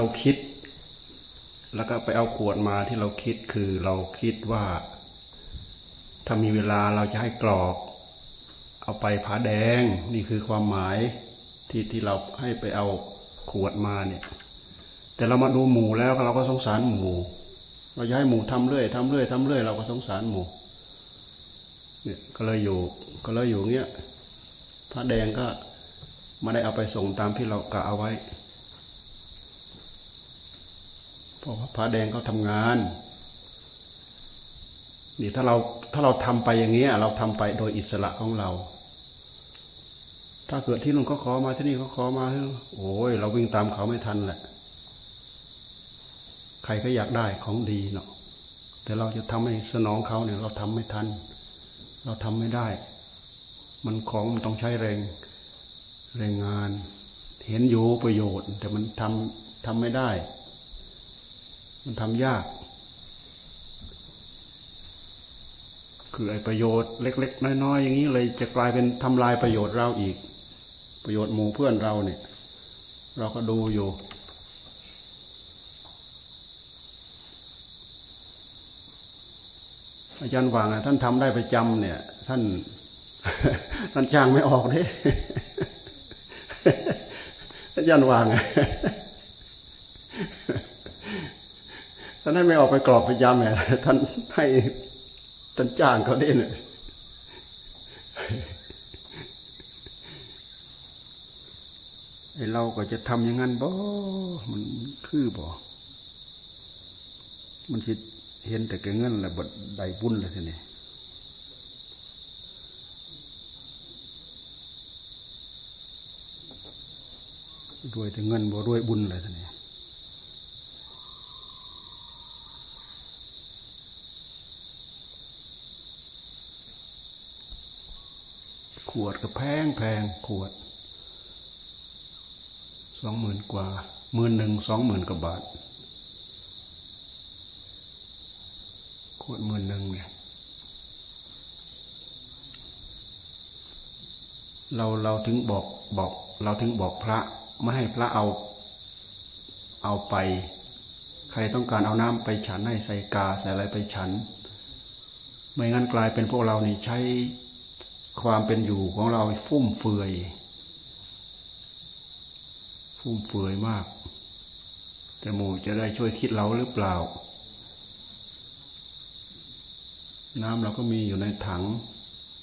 เราคิด แล้วก็ไปเอาขวดมาที่เราคิดคือเราคิดว่า ถ้ามีเวลาเราจะให้กรอก เอาไปผาแดงนี่คือความหมายที่ที่เราให้ไปเอาขวดมาเนี่ย แต่เรามาดูหมูแล้วเราก็สงสารหมูเราจะให้หมูทำเรื่อยทำเรื่อยทำเรื่อยเราก็สงสารหมูเนี่ยก็เลยอยู่ ก็เลยอยู่เงี้ยผาแดงก็ไม่ได้เอาไปส่งตามที่เรากะเอาไว้ ราะว่าพระแดงเขาทำงานนี่ถ้าเราถ้าเราทำไปอย่างเงี้ย เราทำไปโดยอิสระของเรา ถ้าเกิดที่นู่นเขาขอมาที่นี่เขาขอมาโอ้ยเราวิ่งตามเขาไม่ทันแหละ ใครก็อยากได้ของดีเนาะแต่เราจะทำให้สนองเขาเนี่ย เราทำไม่ทัน เราทำไม่ได้ มันของมันต้องใช้แรงแรงงาน เห็นอยู่ประโยชน์ แต่มันทำทำไม่ได้ มันทำยาก คือไอ้ประโยชน์เล็ก ๆ น้อยๆอย่างนี้เลยจะกลายเป็นทำลายประโยชน์เราอีก ประโยชน์หมู่เพื่อนเราเนี่ย เราก็ดูอยู่อาจารย์วางท่านทำได้ประจำเนี่ย ท่าน ท่านจ้างไม่ออกเด้อาจารย์วาง ท่านให้ไม่ออกไปกรอบไปยำแหมท่านให้ท่านจ้างเขาได้เนี่ยไอเราก็จะทำอย่างนั้นบ่มันคือบ่มันคิดเห็นแต่เงินแหละบดใดบุญเลยทีนี้รวยแต่เงินบ่รวยบุญเลยทีนี้ข วดก็แพงแพงขวดสองหมื่นกว่าหมื่นหนึ่งสองหมื่นกว่าบาท ขวดหมื่นหนึ่งเนี่ยเราเราถึงบอกบอก เราถึงบอกพระไม่ให้พระเอา เอาไป ใครต้องการเอาน้ำไปฉันให้ใส่กาใส่อะไรไปฉัน ไม่งั้นกลายเป็นพวกเรานี่ใช้ ความเป็นอยู่ของเราฟุ่มเฟือย ฟุ่มเฟือยมาก แต่หมู่จะได้ช่วยคิดเราหรือเปล่า น้ำเราก็มีอยู่ในถัง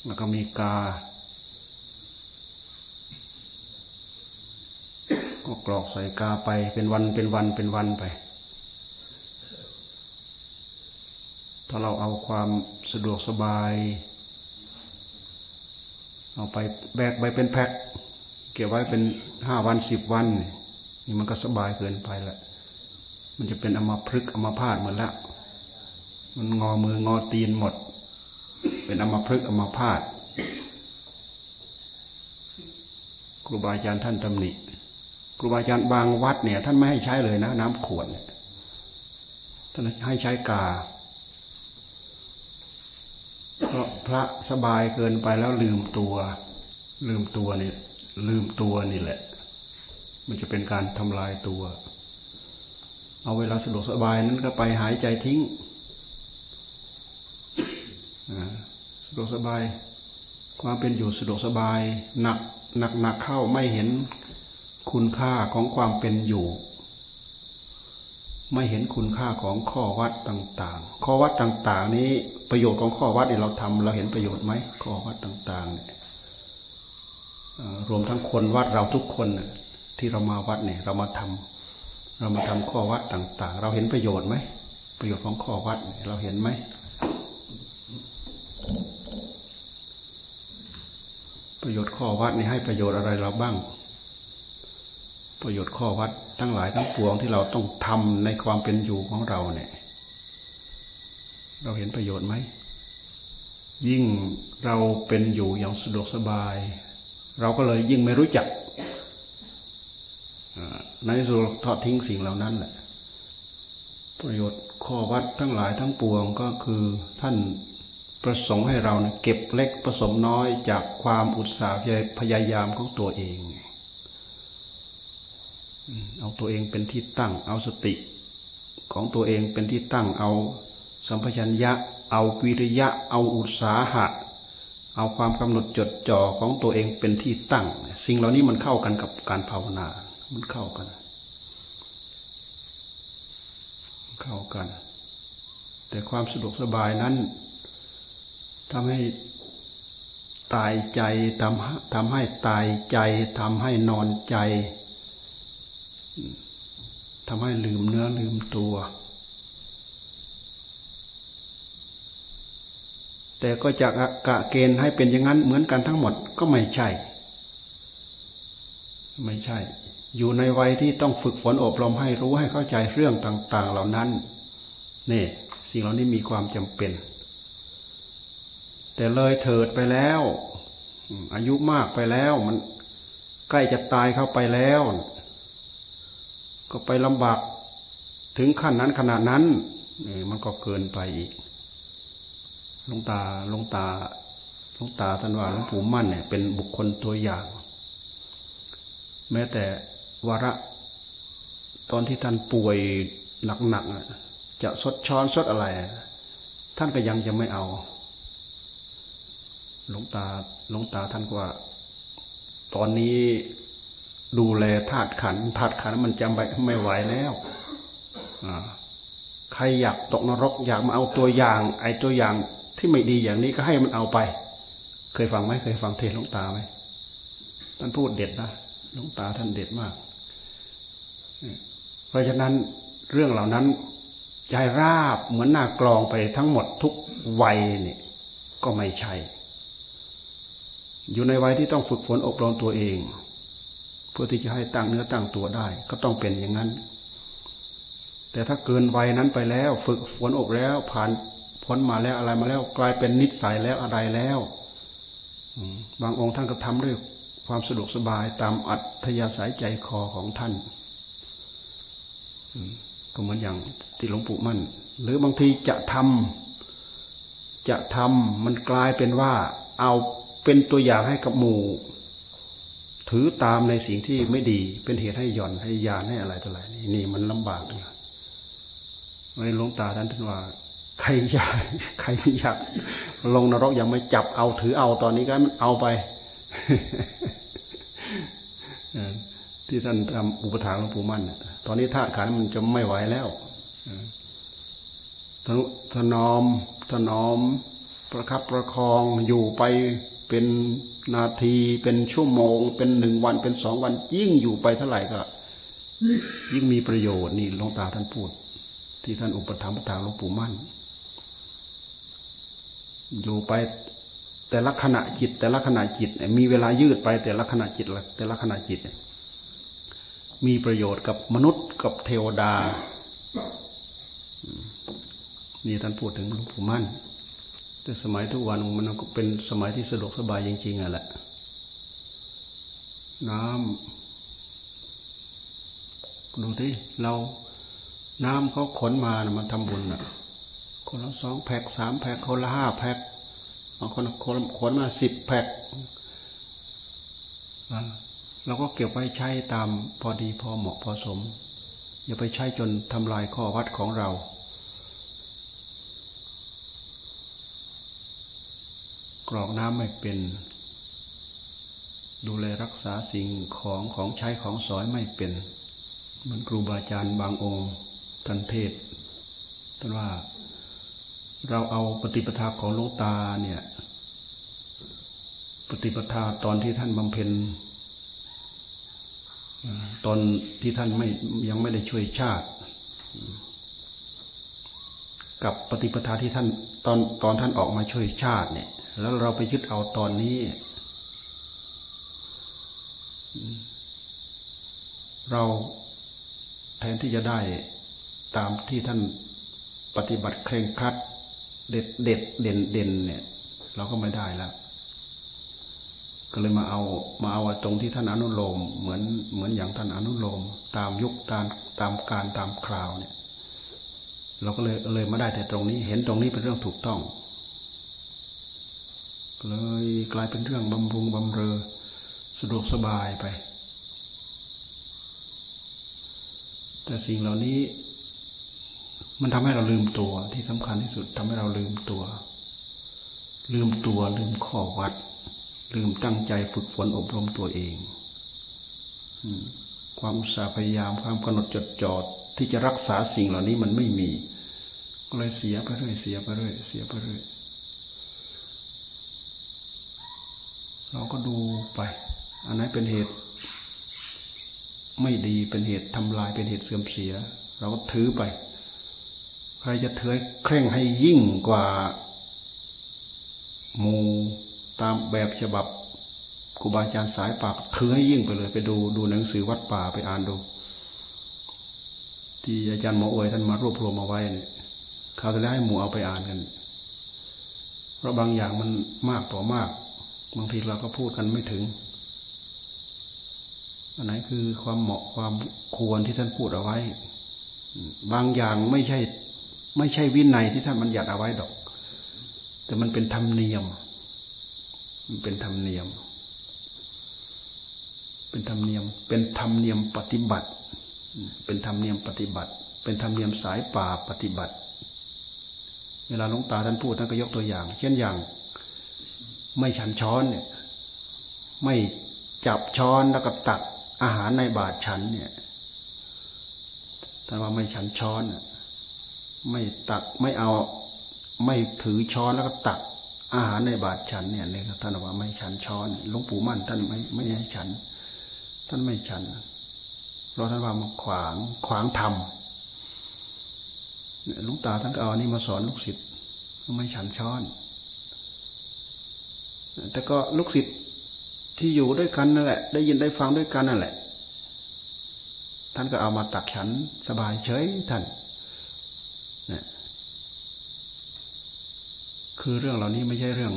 แล้วก็มีกา ก็กรอกใส่กาไปเป็นวันเป็นวันเป็นวันไปถ้าเราเอาความสะดวกสบาย เอาไปแบกไปเป็นแพ็คเก็บไว้เป็นห้าวันสิบวันนี่มันก็สบายเกินไปละมันจะเป็นอมาพฤกอมาพาดหมดละ มันงอมืองอตีนหมด เป็นอมาพฤกอมาพาดครูบาอาจารย์ท่านตำหนิครูบาอาจารย์บางวัดเนี่ย ท่านไม่ให้ใช้เลยนะ น้ำขวดเนี่ยท่านให้ใช้กาเพราะ พระสบายเกินไปแล้วลืมตัว ลืมตัวนี่ลืมตัวนี่แหละ มันจะเป็นการทำลายตัว เอาเวลาสะดวกสบายนั้นก็ไปหายใจทิ้งสะดวกสบาย ความเป็นอยู่สะดวกสบาย หนักหนักหนักเข้าไม่เห็นคุณค่าของความเป็นอยู่ ไม่เห็นคุณค่าของข้อวัดต่าง ๆ ข้อวัดต่าง ๆ นี้ ประโยชน์ของข้อวัดที่เราทำเราเห็นประโยชน์ไหมข้อวัดต่างๆเนี่ยรวมทั้งคนวัดเราทุกคนที่เรามาวัดเนี่ยเรามาทำเรามาทำข้อวัดต่าง ๆ เราเห็นประโยชน์ไหมประโยชน์ของข้อวัดเราเห็นไหมประโยชน์ข้อวัดนี่ให้ประโยชน์อะไรเราบ้าง ประโยชน์ข้อวัดทั้งหลายทั้งปวงที่เราต้องทำในความเป็นอยู่ของเราเนี่ย เราเห็นประโยชน์ไหม ยิ่งเราเป็นอยู่อย่างสะดวกสบาย เราก็เลยยิ่งไม่รู้จักในสุดทอดทิ้งสิ่งเหล่านั้นแหละ ประโยชน์ข้อวัดทั้งหลายทั้งปวงก็คือท่านประสงค์ให้เราเก็บเล็กผสมน้อยจากความอุตสาห์พยายามของตัวเอง เอาตัวเองเป็นที่ตั้ง เอาสติของตัวเองเป็นที่ตั้ง เอา สัมปชัญญะ เอาวิริยะ เอาอุตสาหะ เอาความกำหนดจดจ่อของตัวเองเป็นที่ตั้ง สิ่งเหล่านี้มันเข้ากันกับการภาวนา มันเข้ากัน เข้ากัน แต่ความสะดวกสบายนั้นทำให้ตายใจทำทำให้ตายใจทำให้นอนใจทำให้ลืมเนื้อลืมตัว แต่ก็จะกะเกณฑ์ให้เป็นอย่างนั้นเหมือนกันทั้งหมดก็ไม่ใช่ ไม่ใช่ อยู่ในวัยที่ต้องฝึกฝนอบรมให้รู้ให้เข้าใจเรื่องต่าง ๆ เหล่านั้นนี่สิ่งเหล่านี้มีความจำเป็น แต่เลยเถิดไปแล้ว อายุมากไปแล้วมันใกล้จะตายเข้าไปแล้ว ก็ไปลำบากถึงขั้นนั้นขนาดนั้นนี่มันก็เกินไปอีก หลวงตาหลวงตาหลวงตาท่านว่าหลวงปู่มั่นเนี่ยเป็นบุคคลตัวอย่าง แม้แต่วาระตอนที่ท่านป่วยหนักๆจะสดช้อนสดอะไร ท่านก็ยังจะไม่เอา หลวงตาหลวงตาท่านว่า ตอนนี้ดูแลธาตุขันธาตุขันมันจำไปไม่ไหวแล้วใครอยากตกนรกอยากมาเอาตัวอย่าง ไอ้ตัวอย่าง ที่ไม่ดีอย่างนี้ก็ให้มันเอาไป เคยฟังไหมเคยฟังเทศหลวงตาไหมท่านพูดเด็ดนะหลวงตาท่านเด็ดมาก เพราะฉะนั้นเรื่องเหล่านั้นใจราบเหมือนหน้ากลองไปทั้งหมดทุกวัยเนี่ยก็ไม่ใช่ อยู่ในวัยที่ต้องฝึกฝนอบรมตัวเอง เพื่อที่จะให้ตั้งเนื้อตั้งตัวได้ ก็ต้องเป็นอย่างนั้น แต่ถ้าเกินวัยนั้นไปแล้ว ฝึกฝนอกแล้วผ่าน พ้นมาแล้วอะไรมาแล้ว กลายเป็นนิสัยแล้วอะไรแล้วบางองค์ท่านก็ทำด้วยความสะดวกสบายตามอัธยาศัยใจคอของท่านก็เหมือนอย่างที่หลวงปู่มั่น หรือบางทีจะทำจะทำมันกลายเป็นว่า เอาเป็นตัวอย่างให้กับหมู่ ถือตามในสิ่งที่ไม่ดี เป็นเหตุให้หย่อนให้ยานให้อะไรต่ออะไรนี่มันลำบากเลยไว้หลวงตาท่านท่านว่า ใครอยากใครไม่อยากลงนรกยังไม่จับเอาถือเอาตอนนี้ก็มันเอาไปที่ท่านทำอุปถาหลวงปู่มั่นตอนนี้ธาตุขันมันจะไม่ไหวแล้วถนอมถนอม ประคับประคองอยู่ไปเป็นนาทีเป็นชั่วโมง เป็นหนึ่งวันเป็นสองวันยิ่งอยู่ไปเท่าไหร่ก็ ยิ่งมีประโยชน์นี่หลวงตาท่านพูด ที่ท่านอุปถัมภ์ทางหลวงปู่มั่น อยู่ไปแต่ละขณะจิต แต่ละขณะจิต มีเวลายืดไปแต่ละขณะจิตแต่ละขณะจิต มีประโยชน์กับมนุษย์กับเทวดา นี่ท่านพูดถึงหลวงปู่มั่น แต่สมัยทุกวันมันก็เป็นสมัยที่สะดวกสบายจริงๆอะแหละ น้ำดูที่เราน้ำเขาขนมานะมาทำบุญอะ คนละสองแพ็คสามแพ็คคนละห้าแพ็คบางคนคนขนมาสิบแพ็คเราก็เก็บไว้ใช้ตามพอดีพอเหมาะพอสม อย่าไปใช้จนทำลายข้อวัดของเรากรอกน้ำไม่เป็น ดูแลรักษาสิ่งของของใช้ของสอยไม่เป็นเหมือนครูบาอาจารย์บางองค์ท่านเทศท่านว่า เราเอาปฏิปทาของหลวงตาเนี่ย ปฏิปทาตอนที่ท่านบำเพ็ญตอนที่ท่านไม่ยังไม่ได้ช่วยชาติ กับปฏิปทาที่ท่านตอนตอนท่านออกมาช่วยชาติเนี่ย แล้วเราไปยึดเอาตอนนี้ เราแทนที่จะได้ตามที่ท่านปฏิบัติเคร่งครัด เด็ดเด็ดเด่นเด่นเนี่ย เราก็ไม่ได้แล้วก็เลยมาเอามาเอาตรงที่ท่านอนุโลมเหมือนเหมือนอย่างท่านอนุโลม ตามยุคตามตามการตามคราวเนี่ย เราก็เลยเลยมาได้แต่ตรงนี้ เห็นตรงนี้เป็นเรื่องถูกต้อง เลยกลายเป็นเรื่องบำรุงบำเรอสะดวกสบายไป แต่สิ่งเหล่านี้ มันทำให้เราลืมตัวที่สำคัญที่สุดทำให้เราลืมตัว ลืมตัวลืมข้อวัด ลืมตั้งใจฝึกฝนอบรมตัวเองความสาพยายามความกำหนดจดจ่อที่จะรักษาสิ่งเหล่านี้มันไม่มี ก็เลยเสียไปเรื่อยเสียไปเรื่อยเสียไปเรื่อยเราก็ดูไป อันนั้นเป็นเหตุ ไม่ดีเป็นเหตุทำลายเป็นเหตุเสื่อมเสีย เราก็ถือไป ใครจะเถือเคร่งให้ยิ่งกว่ามูตามแบบฉบับครูบาอาจารย์สายปากถือให้ยิ่งไปเลย ไปดูดูหนังสือวัดป่าไปอ่านดู ที่อาจารย์หมออวยท่านมารวบรวมมาไว้เนี่ยเขาจะได้ให้หมู่เอาไปอ่านกัน เพราะบางอย่างมันมากต่อมาก บางทีเราก็พูดกันไม่ถึง อันไหนคือความเหมาะความควรที่ท่านพูดเอาไว้ บางอย่างไม่ใช่ ไม่ใช่วินัยที่ท่านมันหยัดเอาไว้ดอก แต่มันเป็นธรรมเนียม มันเป็นธรรมเนียม เป็นธรรมเนียม เป็นธรรมเนียมปฏิบัติ เป็นธรรมเนียมปฏิบัติ เป็นธรรมเนียมสายป่าปฏิบัติ เวลาหลวงตาท่านพูดท่านก็ยกตัวอย่าง เช่นอย่าง ไม่ฉันช้อนเนี่ย ไม่จับช้อนแล้วก็ตักอาหารในบาตรฉันเนี่ยท่านว่าไม่ฉันช้อน ไม่ตักไม่เอาไม่ถือช้อนแล้วก็ตักอาหารในบาตรฉันเนี่ยเนี่ยท่านว่าไม่ฉันช้อนหลวงปู่มั่นท่านไม่ไม่ให้ฉัน ท่านไม่ฉันเพราะท่านว่ามาขวางขวางธรรมหลวงตาท่านก็เอาอันนี้มาสอนลูกศิษย์ไม่ฉันช้อน แต่ก็ลูกศิษย์ที่อยู่ด้วยกันนั่นแหละ ได้ยินได้ฟังด้วยกันนั่นแหละ ท่านก็เอามาตักฉันสบายเฉยท่าน นะคือเรื่องเหล่านี้ไม่ใช่เรื่อง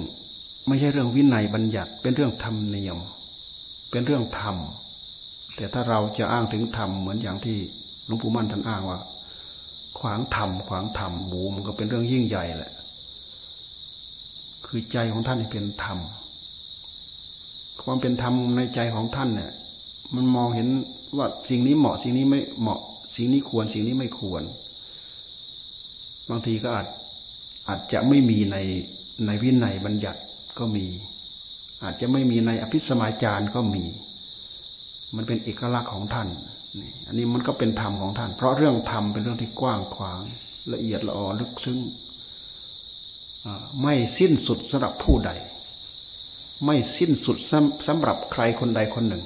ไม่ใช่เรื่องวินัยบัญญัติ เป็นเรื่องธรรมเนียม เป็นเรื่องธรรม แต่ถ้าเราจะอ้างถึงธรรมเหมือนอย่างที่หลวงปู่มั่นท่านอ้างว่า ขวางธรรมขวางธรรมบูมันก็เป็นเรื่องยิ่งใหญ่แหละ คือใจของท่านเป็นธรรม ความเป็นธรรมในใจของท่านเนี่ย มันมองเห็นว่าสิ่งนี้เหมาะสิ่งนี้ไม่เหมาะ สิ่งนี้ควร สิ่งนี้ไม่ควร บางทีก็อาจอาจจะไม่มีในในวินัยบัญญัติก็มี อาจจะไม่มีในอภิสมาจาร์ก็มี มันเป็นเอกลักษณ์ของท่านนี่อันนี้มันก็เป็นธรรมของท่าน เพราะเรื่องธรรมเป็นเรื่องที่กว้างขวางละเอียดละออลึกซึ้งไม่สิ้นสุดสำหรับผู้ใด ไม่สิ้นสุดสำหรับใครคนใดคนหนึ่ง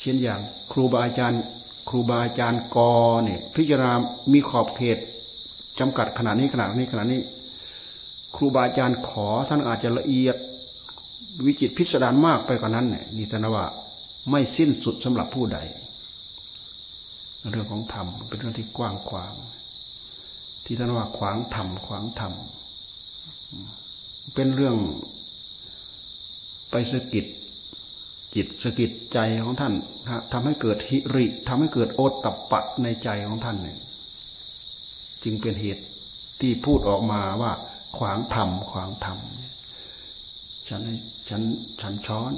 เช่นอย่างครูบาอาจารย์ ครูบาอาจารย์กอเนี่ยพิจารณามีขอบเขตจำกัดขนาดนี้ขนาดนี้ขนาดนี้ ครูบาอาจารย์ขอท่านอาจจะละเอียดวิจิตพิสดารมากไปกว่านั้นเนี่ยนี่ธนว่าไม่สิ้นสุดสำหรับผู้ใด เรื่องของธรรมเป็นเรื่องที่กว้างขวาง ที่ธนว่าขวางธรรมขวางธรรมเป็นเรื่องไปสกิด จิตสกิดใจของท่านทำให้เกิดหิริทำให้เกิดโอตตะปะในใจของท่านเนี่ยจึงเป็นเหตุที่พูดออกมาว่า ขวางธรรมขวางธรรมฉันฉันฉันช้อน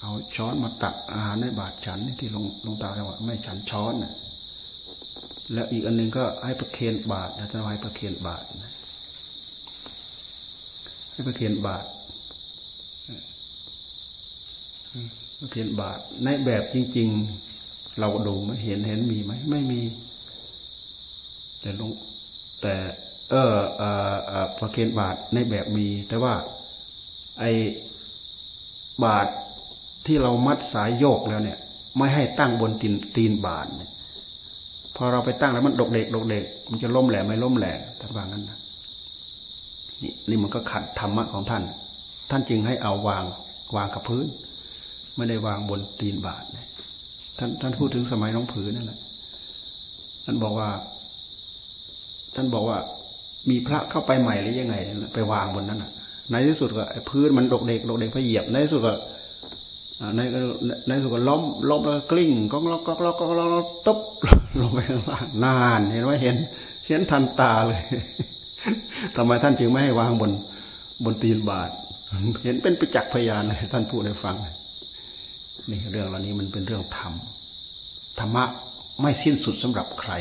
เอาช้อนมาตักอาหารในบาตรฉันที่ลงลงตาเรียกว่าไม่ฉันช้อนนะแล้วอีกอันหนึ่งก็ให้ประเคนบาตรนะจะให้ประเคนบาตรนะให้ประเคนบาตร ประเคนบาตรในแบบจริง ๆ เราดูไม่เห็นเห็นมีไหมไม่มี แต่ลงแต่ เออเออประเคนบาตรในแบบมี แต่ว่า ไอบาทที่เรามัดสายโยกแล้วเนี่ย ไม่ให้ตั้งบนตีนตีนบาทเนี่ยพอเราไปตั้งแล้วมันดกเด็กดกเด็กมันจะล้มแหลไม่ล้มแหลท่านว่างั้นนะนี่นี่มันก็ขัดธรรมะของท่าน ท่านจึงให้เอาวางวางกับพื้น ไม่ได้วางบนตีนบาทเนี่ยท่านท่านพูดถึงสมัยน้องผือนั่นแหละท่านบอกว่า ท่านบอกว่า มีพระเข้าไปใหม่หรือยังไง ไปวางบนนั้นอะ ในที่สุดก็พื้นมันดกเด็กดกเด็กไปเหยียบในที่สุดก็ในในที่สุดก็ล้มล้มแล้วกลิ้งก็ล็อกก็ล็อกก็ล็อกตบลงไปข้างล่างนานเห็นไหมเห็น เห็นทันตาเลยทำไมท่านจึงไม่ให้วางบนบนตีนบาท เห็นเป็นประจักษ์พยานเลยท่านพูดให้ฟัง นี่เรื่องเหล่านี้มันเป็นเรื่องธรรมธรรมะไม่สิ้นสุดสำหรับใคร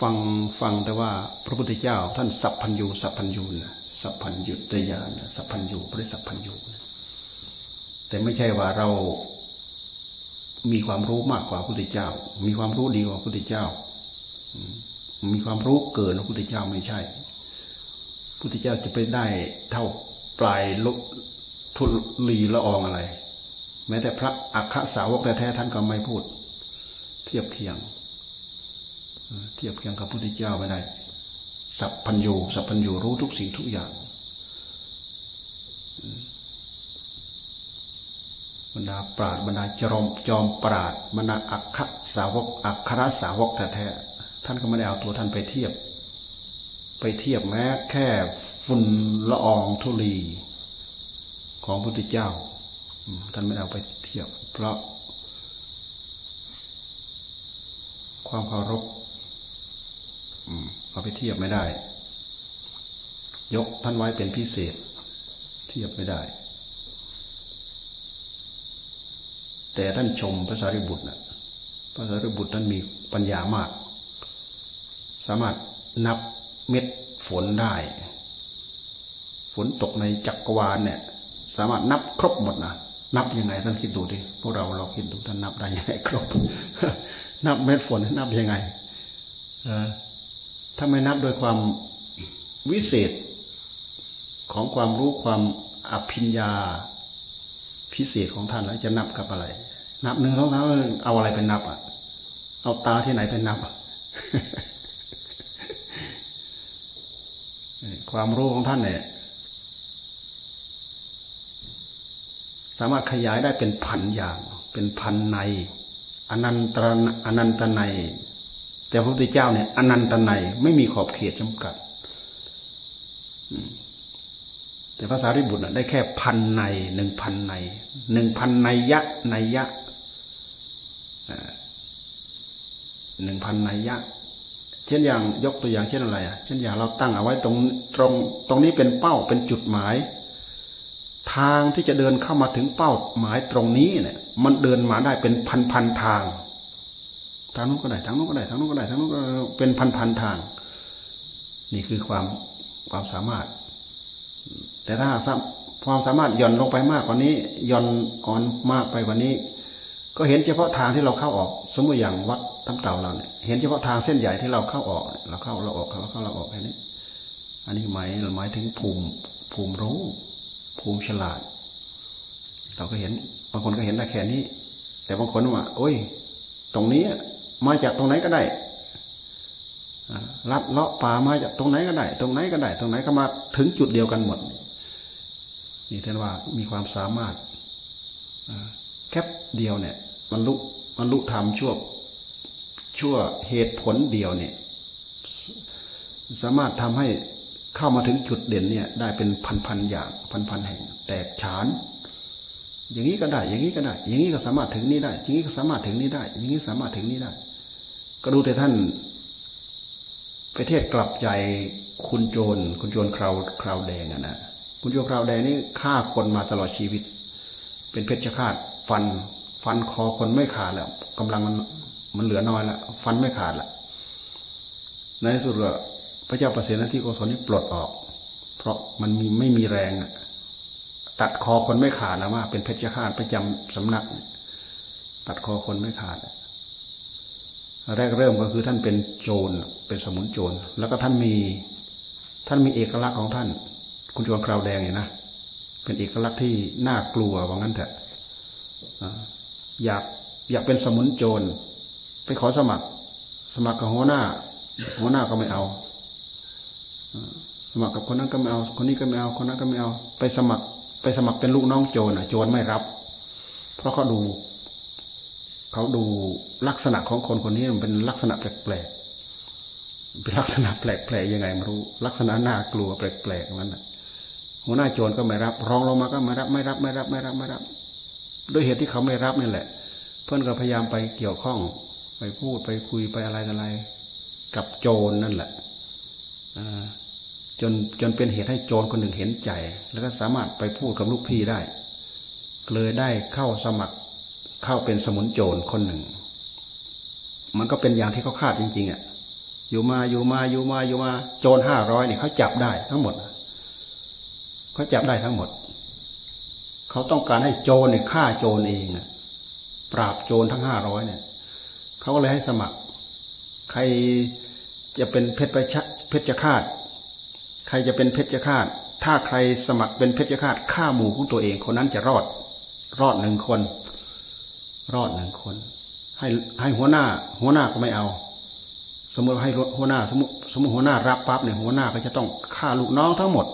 ฟังฟังแต่ว่า พระพุทธเจ้า ท่านสัพพัญญูสัพพัญญูนะสัพพัญญุตยานสัพพัญญูพระสัพพัญญูแต่ไม่ใช่ว่าเรามีความรู้มากกว่าพระพุทธเจ้า มีความรู้ดีกว่าพระพุทธเจ้า มีความรู้เกินพระพุทธเจ้าไม่ใช่พระพุทธเจ้าจะไปได้เท่า ปลายลุทุลีละอองอะไร แม้แต่พระอัคคสาวกแท้ๆท่านก็ไม่พูด เทียบเคียง เทียบเคียงกับพระพุทธเจ้าไม่ได้ สัพพัญญูสัพพัญญูรู้ทุกสิ่งทุกอย่างบรรดาปราดบรรดาจอมจอมปราดบรรดาอัคคสาวกอัคครสาวกแท้ๆท่านก็ไม่ได้เอาตัวท่านไปเทียบ ไปเทียบแม้แค่ ฝุ่นละอองธุลีของพระพุทธเจ้า ท่านไม่เอาไปเทียบ เพราะ ความเคารพเอาไปเทียบไม่ได้ ยกท่านไว้เป็นพิเศษ เทียบไม่ได้ แต่ท่านชมพระสารีบุตรนะพระสารีบุตรท่านมีปัญญามาก สามารถนับเม็ดฝนได้ ฝนตกในจักรวาลเนี่ย สามารถนับครบหมดนะนับยังไงท่านคิดดูดิพวกเราเราคิดดูท่านนับได้ยังไงครบ นับเม็ดฝนนับยังไงถ้าไม่นับโดยความวิเศษของความรู้ความอภิญญาพิเศษของท่านแล้วจะนับกับอะไร นับหนึ่งสองสามเอาอะไรเป็นนับอะ เอาตาที่ไหนเป็นนับความรู้ของท่านเนี่ย สามารถขยายได้เป็นพันอย่าง เป็นพันในอนันตรอนันตในแต่พระพุทธเจ้าเนี่ยอนันตในไม่มีขอบเขตจำกัด แต่ภาษาริบุตรได้แค่พันในหนึ่งพันในหนึ่งพันในยะในยะหนึ่งพันในยะ เช่นอย่างยกตัวอย่างเช่นอะไรอะเช่นอย่างเราตั้งเอาไว้ตรงตรงตรงนี้เป็นเป้าเป็นจุดหมาย ทางที่จะเดินเข้ามาถึงเป้าหมายตรงนี้เนี่ย มันเดินมาได้เป็นพันพันทาง ทางนู้นก็ได้ทางนู้นก็ได้ทางนู้นก็ได้ทางนู้นก็เป็นพันพันทาง นี่คือความความสามารถ แต่ถ้าความสามารถหย่อนลงไปมากกว่านี้หย่อนอ่อนมากไปกว่านี้ ก็เห็นเฉพาะทางที่เราเข้าออก สมมติอย่างวัดตำเต่าเราเนี่ยเห็นเฉพาะทางเส้นใหญ่ที่เราเข้าออกเราเข้าเราออกเราเข้าเราออกแค่นี้ อันนี้หมายหมายถึงภูมิภูมิรู้ ภูมิฉลาด เราก็เห็น บางคนก็เห็นได้แค่นี้ แต่บางคนว่า โอ้ย ตรงนี้มาจากตรงไหนก็ได้ลัดเลาะป่ามาจากตรงไหนก็ได้ ตรงไหนก็ได้ ตรงไหนก็มาถึงจุดเดียวกันหมด นี่ท่านว่ามีความสามารถแค่เดียวเนี่ย มันลุมันลุทำชั่วชั่วเหตุผลเดียวเนี่ย สามารถทำให้ เข้ามาถึงจุดเด่นเนี่ย ได้เป็นพันๆอย่างพันๆแห่ง แตกฉาน อย่างนี้ก็ได้ อย่างนี้ก็ได้ อย่างนี้ก็สามารถถึงนี้ได้ อย่างนี้ก็สามารถถึงนี้ได้ อย่างนี้สามารถถึงนี้ได้ ก็ดูแต่ท่านไปเทศกลับใจคุณโจรคุณโจรคราวคราวแดงอะนะคุณโจรคราวแดงนี่ฆ่าคนมาตลอดชีวิต เป็นเพชฌฆาตฟันฟันคอคนไม่ขาดแล้วกำลังมันมันเหลือน้อยแล้วฟันไม่ขาดละในที่สุดก็ พระเจ้าประเสนที่โกศลนี่ปลดออก เพราะมันมีไม่มีแรงตัดคอคนไม่ขาดแล้วว่า เป็นเพชฌฆาตประจำสำนัก ตัดคอคนไม่ขาด แรกเริ่มก็คือท่านเป็นโจรเป็นสมุนโจร แล้วก็ท่านมีท่านมีเอกลักษณ์ของท่าน คุณโจรคราวแดงเนี่ยนะเป็นเอกลักษณ์ที่น่ากลัวว่างั้นเถอะอยากอยากเป็นสมุนโจร ไปขอสมัคร สมัครกับหัวหน้า หัวหน้าก็ไม่เอา สมัครกับคนนั้นก็ไม่เอา คนนี้ก็ไม่เอา คนนั้นก็ไม่เอา ไปสมัคร ไปสมัครเป็นลูกน้องโจรอะโจรไม่รับ เพราะเขาดู เขาดูลักษณะของคนคนนี้มันเป็นลักษณะแปลกๆเป็นลักษณะแปลกๆยังไงไม่รู้ ลักษณะน่ากลัวแปลกๆนั้นหัวหน้าโจรก็ไม่รับรองลงมาก็ไม่รับไม่รับไม่รับไม่รับไม่รับ ด้วยเหตุที่เขาไม่รับนี่แหละ เพื่อนก็พยายามไปเกี่ยวข้อง ไปพูดไปคุยไปอะไรอะไร กับโจรนั่นแหละ จนจนเป็นเหตุให้โจรคนหนึ่งเห็นใจ แล้วก็สามารถไปพูดกับลูกพี่ได้ เลยได้เข้าสมัครเข้าเป็นสมุนโจรคนหนึ่ง มันก็เป็นอย่างที่เขาคาดจริงๆอะอยู่มาอยู่มาอยู่มาอยู่มาโจรห้าร้อยเนี่ยเขาจับได้ทั้งหมดเขาจับได้ทั้งหมด เขาต้องการให้โจรเนี่ยฆ่าโจรเองปราบโจรทั้งห้าร้อยเนี่ยเขาก็เลยให้สมัคร ใครจะเป็นเพชรเพชรฆาต ใครจะเป็นเพชรฆาต ถ้าใครสมัครเป็นเพชรฆาตฆ่าหมู่ของตัวเองคนนั้นจะรอด รอดหนึ่งคน รอดหนึ่งคน ให้ให้หัวหน้า หัวหน้าก็ไม่เอา สมมติให้หัวหน้า สมมติสมมติหัวหน้ารับปั๊บเนี่ยหัวหน้าก็จะต้องฆ่าลูกน้องทั้งหมด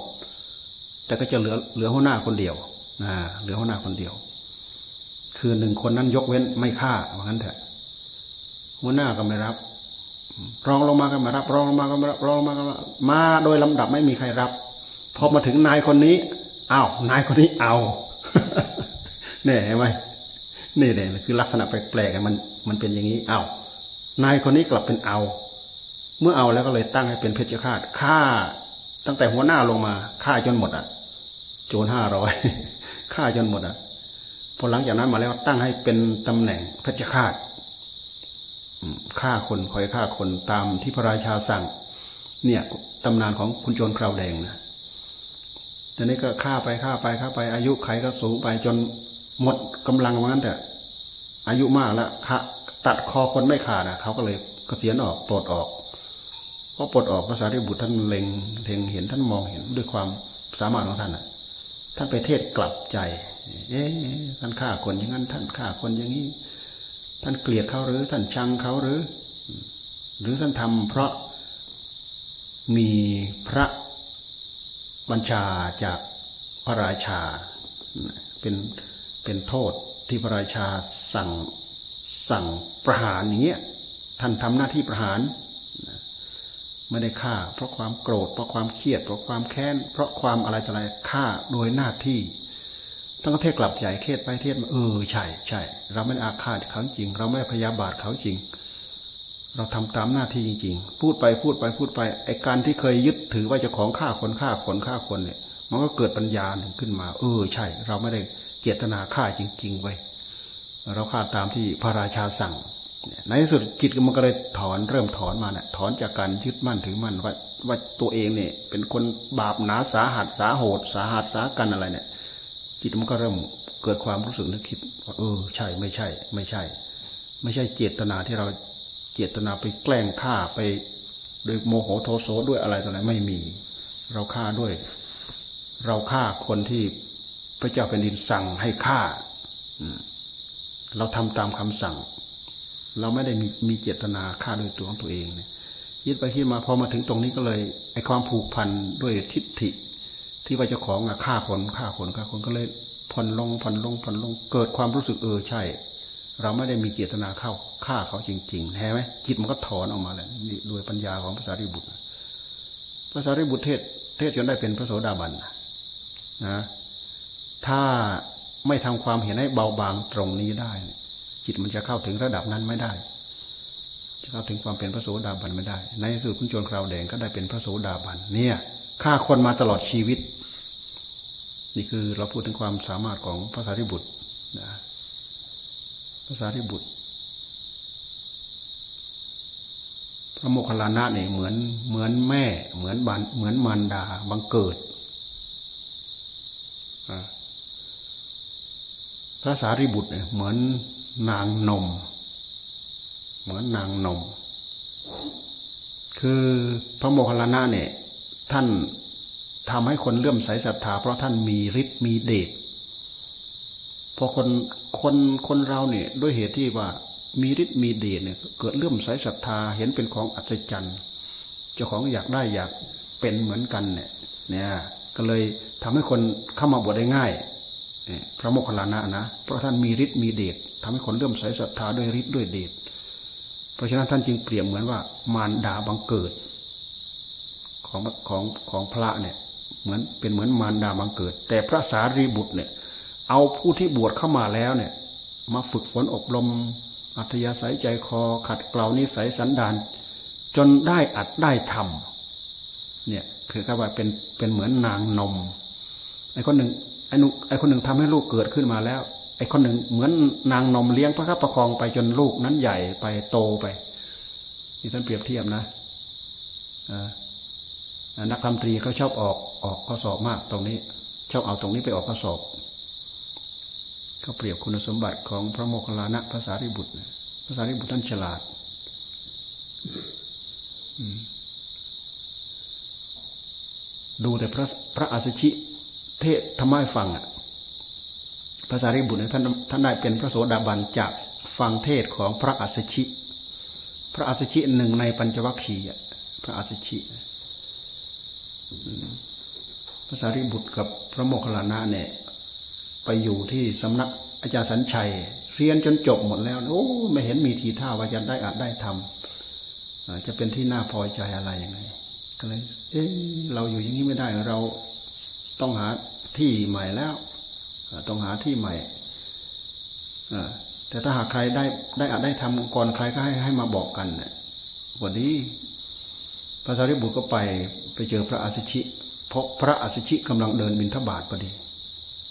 แต่ก็จะเหลือเหลือหัวหน้าคนเดียวนะเหลือหัวหน้าคนเดียว คือหนึ่งคนนั้นยกเว้นไม่ฆ่าว่างั้นเถอะหัวหน้าก็ไม่รับ รองลงมาก็มารับ รองลงมาก็มารับรองลงมาก็มามาโดยลำดับไม่มีใครรับ พอมาถึงนายคนนี้อ้าวนายคนนี้เอาเนี่ยเห็นไหมนี่เนี่ยคือลักษณะแปลกๆมันมันเป็นอย่างนี้อ้าวนายคนนี้กลับเป็นเอา เมื่อเอาแล้วก็เลยตั้งให้เป็นเพชฌฆาตฆ่าตั้งแต่หัวหน้าลงมาฆ่าจนหมดอะ โจรห้าร้อยฆ่าจนหมดอะพอหลังจากนั้นมาแล้วตั้งให้เป็นตำแหน่งเพชฌฆาต ฆ่าคนคอยฆ่าคนตามที่พระราชาสั่ง เนี่ยตำนานของคุณโจรคราวแดงนะตอนนี้ก็ฆ่าไปฆ่าไปฆ่าไปอายุไขก็สูงไปจนหมดกำลังว่างั้นแต่อายุมากแล้วตัดคอคนไม่ขาดอะเขาก็เลยกเสียนออกปลดออกพอปลดออกภาษาริบุตรท่านเล็งเล็งเห็นท่านมองเห็นด้วยความสามารถของท่านอะ ท่านไปเทศกลับใจ เอ๊ะท่านฆ่าคนอย่างนั้น ท่านฆ่าคนอย่างนี้ ท่านเกลียดเขาหรือท่านชังเขาหรือ หรือท่านทำเพราะมีพระบัญชาจากพระราชา เป็นเป็นโทษที่พระราชาสั่งสั่งประหารอย่างเงี้ยท่านทำหน้าที่ประหารไม่ได้ฆ่า เพราะความโกรธเพราะความเครียด เพราะความแค้น เพราะความอะไรต่ออะไรฆ่าโดยหน้าที่ ต้องเทศกลับใหญ่เทศไปเทศมาเออใช่ใช่เราไม่อาฆาตเขาจริง เราไม่พยาบาทเขาจริง เราทำตามหน้าที่จริง ๆ พูดไปพูดไปพูดไปไอการที่เคยยึดถือว่าจะของฆ่าคนฆ่าคนฆ่าคนเนี่ย มันก็เกิดปัญญาหนึ่งขึ้นมา เออ ใช่ เราไม่ได้เจตนาฆ่าจริง ๆไว้เราฆ่าตามที่พระราชาสั่งในที่สุดจิตมันก็เลยถอนเริ่มถอนมาเนี่ยถอนจากการยึดมั่นถือมั่นว่าว่าตัวเองเนี่ยเป็นคนบาปหนาสาหัสสาโหดสาหัสสากันอะไรเนี่ย จิตมันก็เริ่มเกิดความรู้สึกนึกคิดว่าเออ ใช่ไม่ใช่ ไม่ใช่ ไม่ใช่เจตนาที่เราเจตนาไปแกล้งฆ่าไปโดยโมโหโทโสด้วยอะไรต่ออะไรไม่มี เราฆ่าด้วย เราฆ่าคนที่พระเจ้าแผ่นดินสั่งให้ฆ่าเราทำตามคำสั่ง เราไม่ได้มีมีเจตนาฆ่าด้วยตัวของตัวเองเนี่ยคิดไปคิดมาพอมาถึงตรงนี้ก็เลยไอความผูกพันด้วยทิฏฐิ ที่ว่าเจ้าของอะฆ่าคนฆ่าคนฆ่าคนก็เลยผ่อนลงผ่อนลงผ่อนลงเกิดความรู้สึกเออใช่ เราไม่ได้มีเจตนาเข้าฆ่าเขาจริงๆแท้ไหมจิตมันก็ถอนออกมาแล้วนี่โดยปัญญาของภาษาริบุตรภาษาริบุตรเทศเทศจนได้เป็นพระโสดาบันนะถ้าไม่ทำความเห็นให้เบาบางตรงนี้ได้ จิตมันจะเข้าถึงระดับนั้นไม่ได้ จะเข้าถึงความเป็นพระโสดาบันไม่ได้ ในสุดคุณโจรคราวแดงก็ได้เป็นพระโสดาบันเนี่ย ฆ่าคนมาตลอดชีวิต นี่คือเราพูดถึงความสามารถของภาษาริบุตรนะภาษาริบุตร พระโมคคัลลานะเนี่ยเหมือนเหมือนแม่ เหมือนบันเหมือนมารดาบังเกิดพระสารีบุตรเนี่ยเหมือนนางนม เหมือนนางนม คือพระโมคคัลลานะเนี่ย ท่านทำให้คนเลื่อมใสศรัทธาเพราะท่านมีฤทธิ์มีเดชพอคนคนคนเราเนี่ยด้วยเหตุที่ว่ามีฤทธิ์มีเดชเนี่ยเกิดเลื่อมใสศรัทธาเห็นเป็นของอัศจรรย์เจ้าของอยากได้อยากเป็นเหมือนกันเนี่ยเนี่ยก็เลยทำให้คนเข้ามาบวชได้ง่ายพระโมคคัลลานะนะเพราะท่านมีฤทธิ์มีเดชทำให้คนเลื่อมใสศรัทธาด้วยฤทธิ์ด้วยเดชเพราะฉะนั้นท่านจึงเปรียบเหมือนว่ามารดาบังเกิด ของของของพระเนี่ยเหมือนเป็นเหมือนมารดาบังเกิด แต่พระสารีบุตรเนี่ย เอาผู้ที่บวชเข้ามาแล้วเนี่ย มาฝึกฝนอบรม อัธยาศัยใจคอ ขัดเกลานิสัยสันดาน จนได้อัดได้ทำเนี่ยคือคำว่าเป็นเป็นเหมือนนางนมไอ้คนหนึ่งไอ้นุไอ้คนหนึ่งทำให้ลูกเกิดขึ้นมาแล้ว ไอ้คนหนึ่งเหมือนนางนมเลี้ยงพระคับประคองไปจนลูกนั้นใหญ่ไปโตไปนี่ท่านเปรียบเทียบนะอ่า นักธรรมตรีเขาชอบออกออกข้อสอบมากตรงนี้ชอบเอาตรงนี้ไปออกข้อสอบเขาเปรียบคุณสมบัติของพระโมคคัลลานะภาษาริบุตรภาษาริบุตรท่านฉลาดดูแต่พระพระอาสชิ เทศธรรมะฟังอะภาษาริบุตรท่านท่านได้เป็นพระโสดาบันจากฟังเทศของพระอาสชิ พระอาสชิหนึ่งในปัญจวัคคีย์พระอาสชิ ภาษาริบุตรกับพระโมคคัลลานะเนี่ย ไปอยู่ที่สำนักอาจารย์สัญชัย เรียนจนจบหมดแล้ว โอ้ ไม่เห็นมีทีท่าว่าจะได้อาจได้ทำจะเป็นที่น่าพอใจอะไรยังไงก็เลยเอ๊เราอยู่อย่างนี้ไม่ได้ เราต้องหาที่ใหม่แล้วต้องหาที่ใหม่แต่ถ้าหากใครได้ได้อาจได้ทำก่อนใครก็ให้ให้มาบอกกันเนี่ยวันนี้ พระสารีบุตรก็ไปไปเจอพระอาสิชิเพบพระอาสิชิกำลังเดินบินทบาทพอดี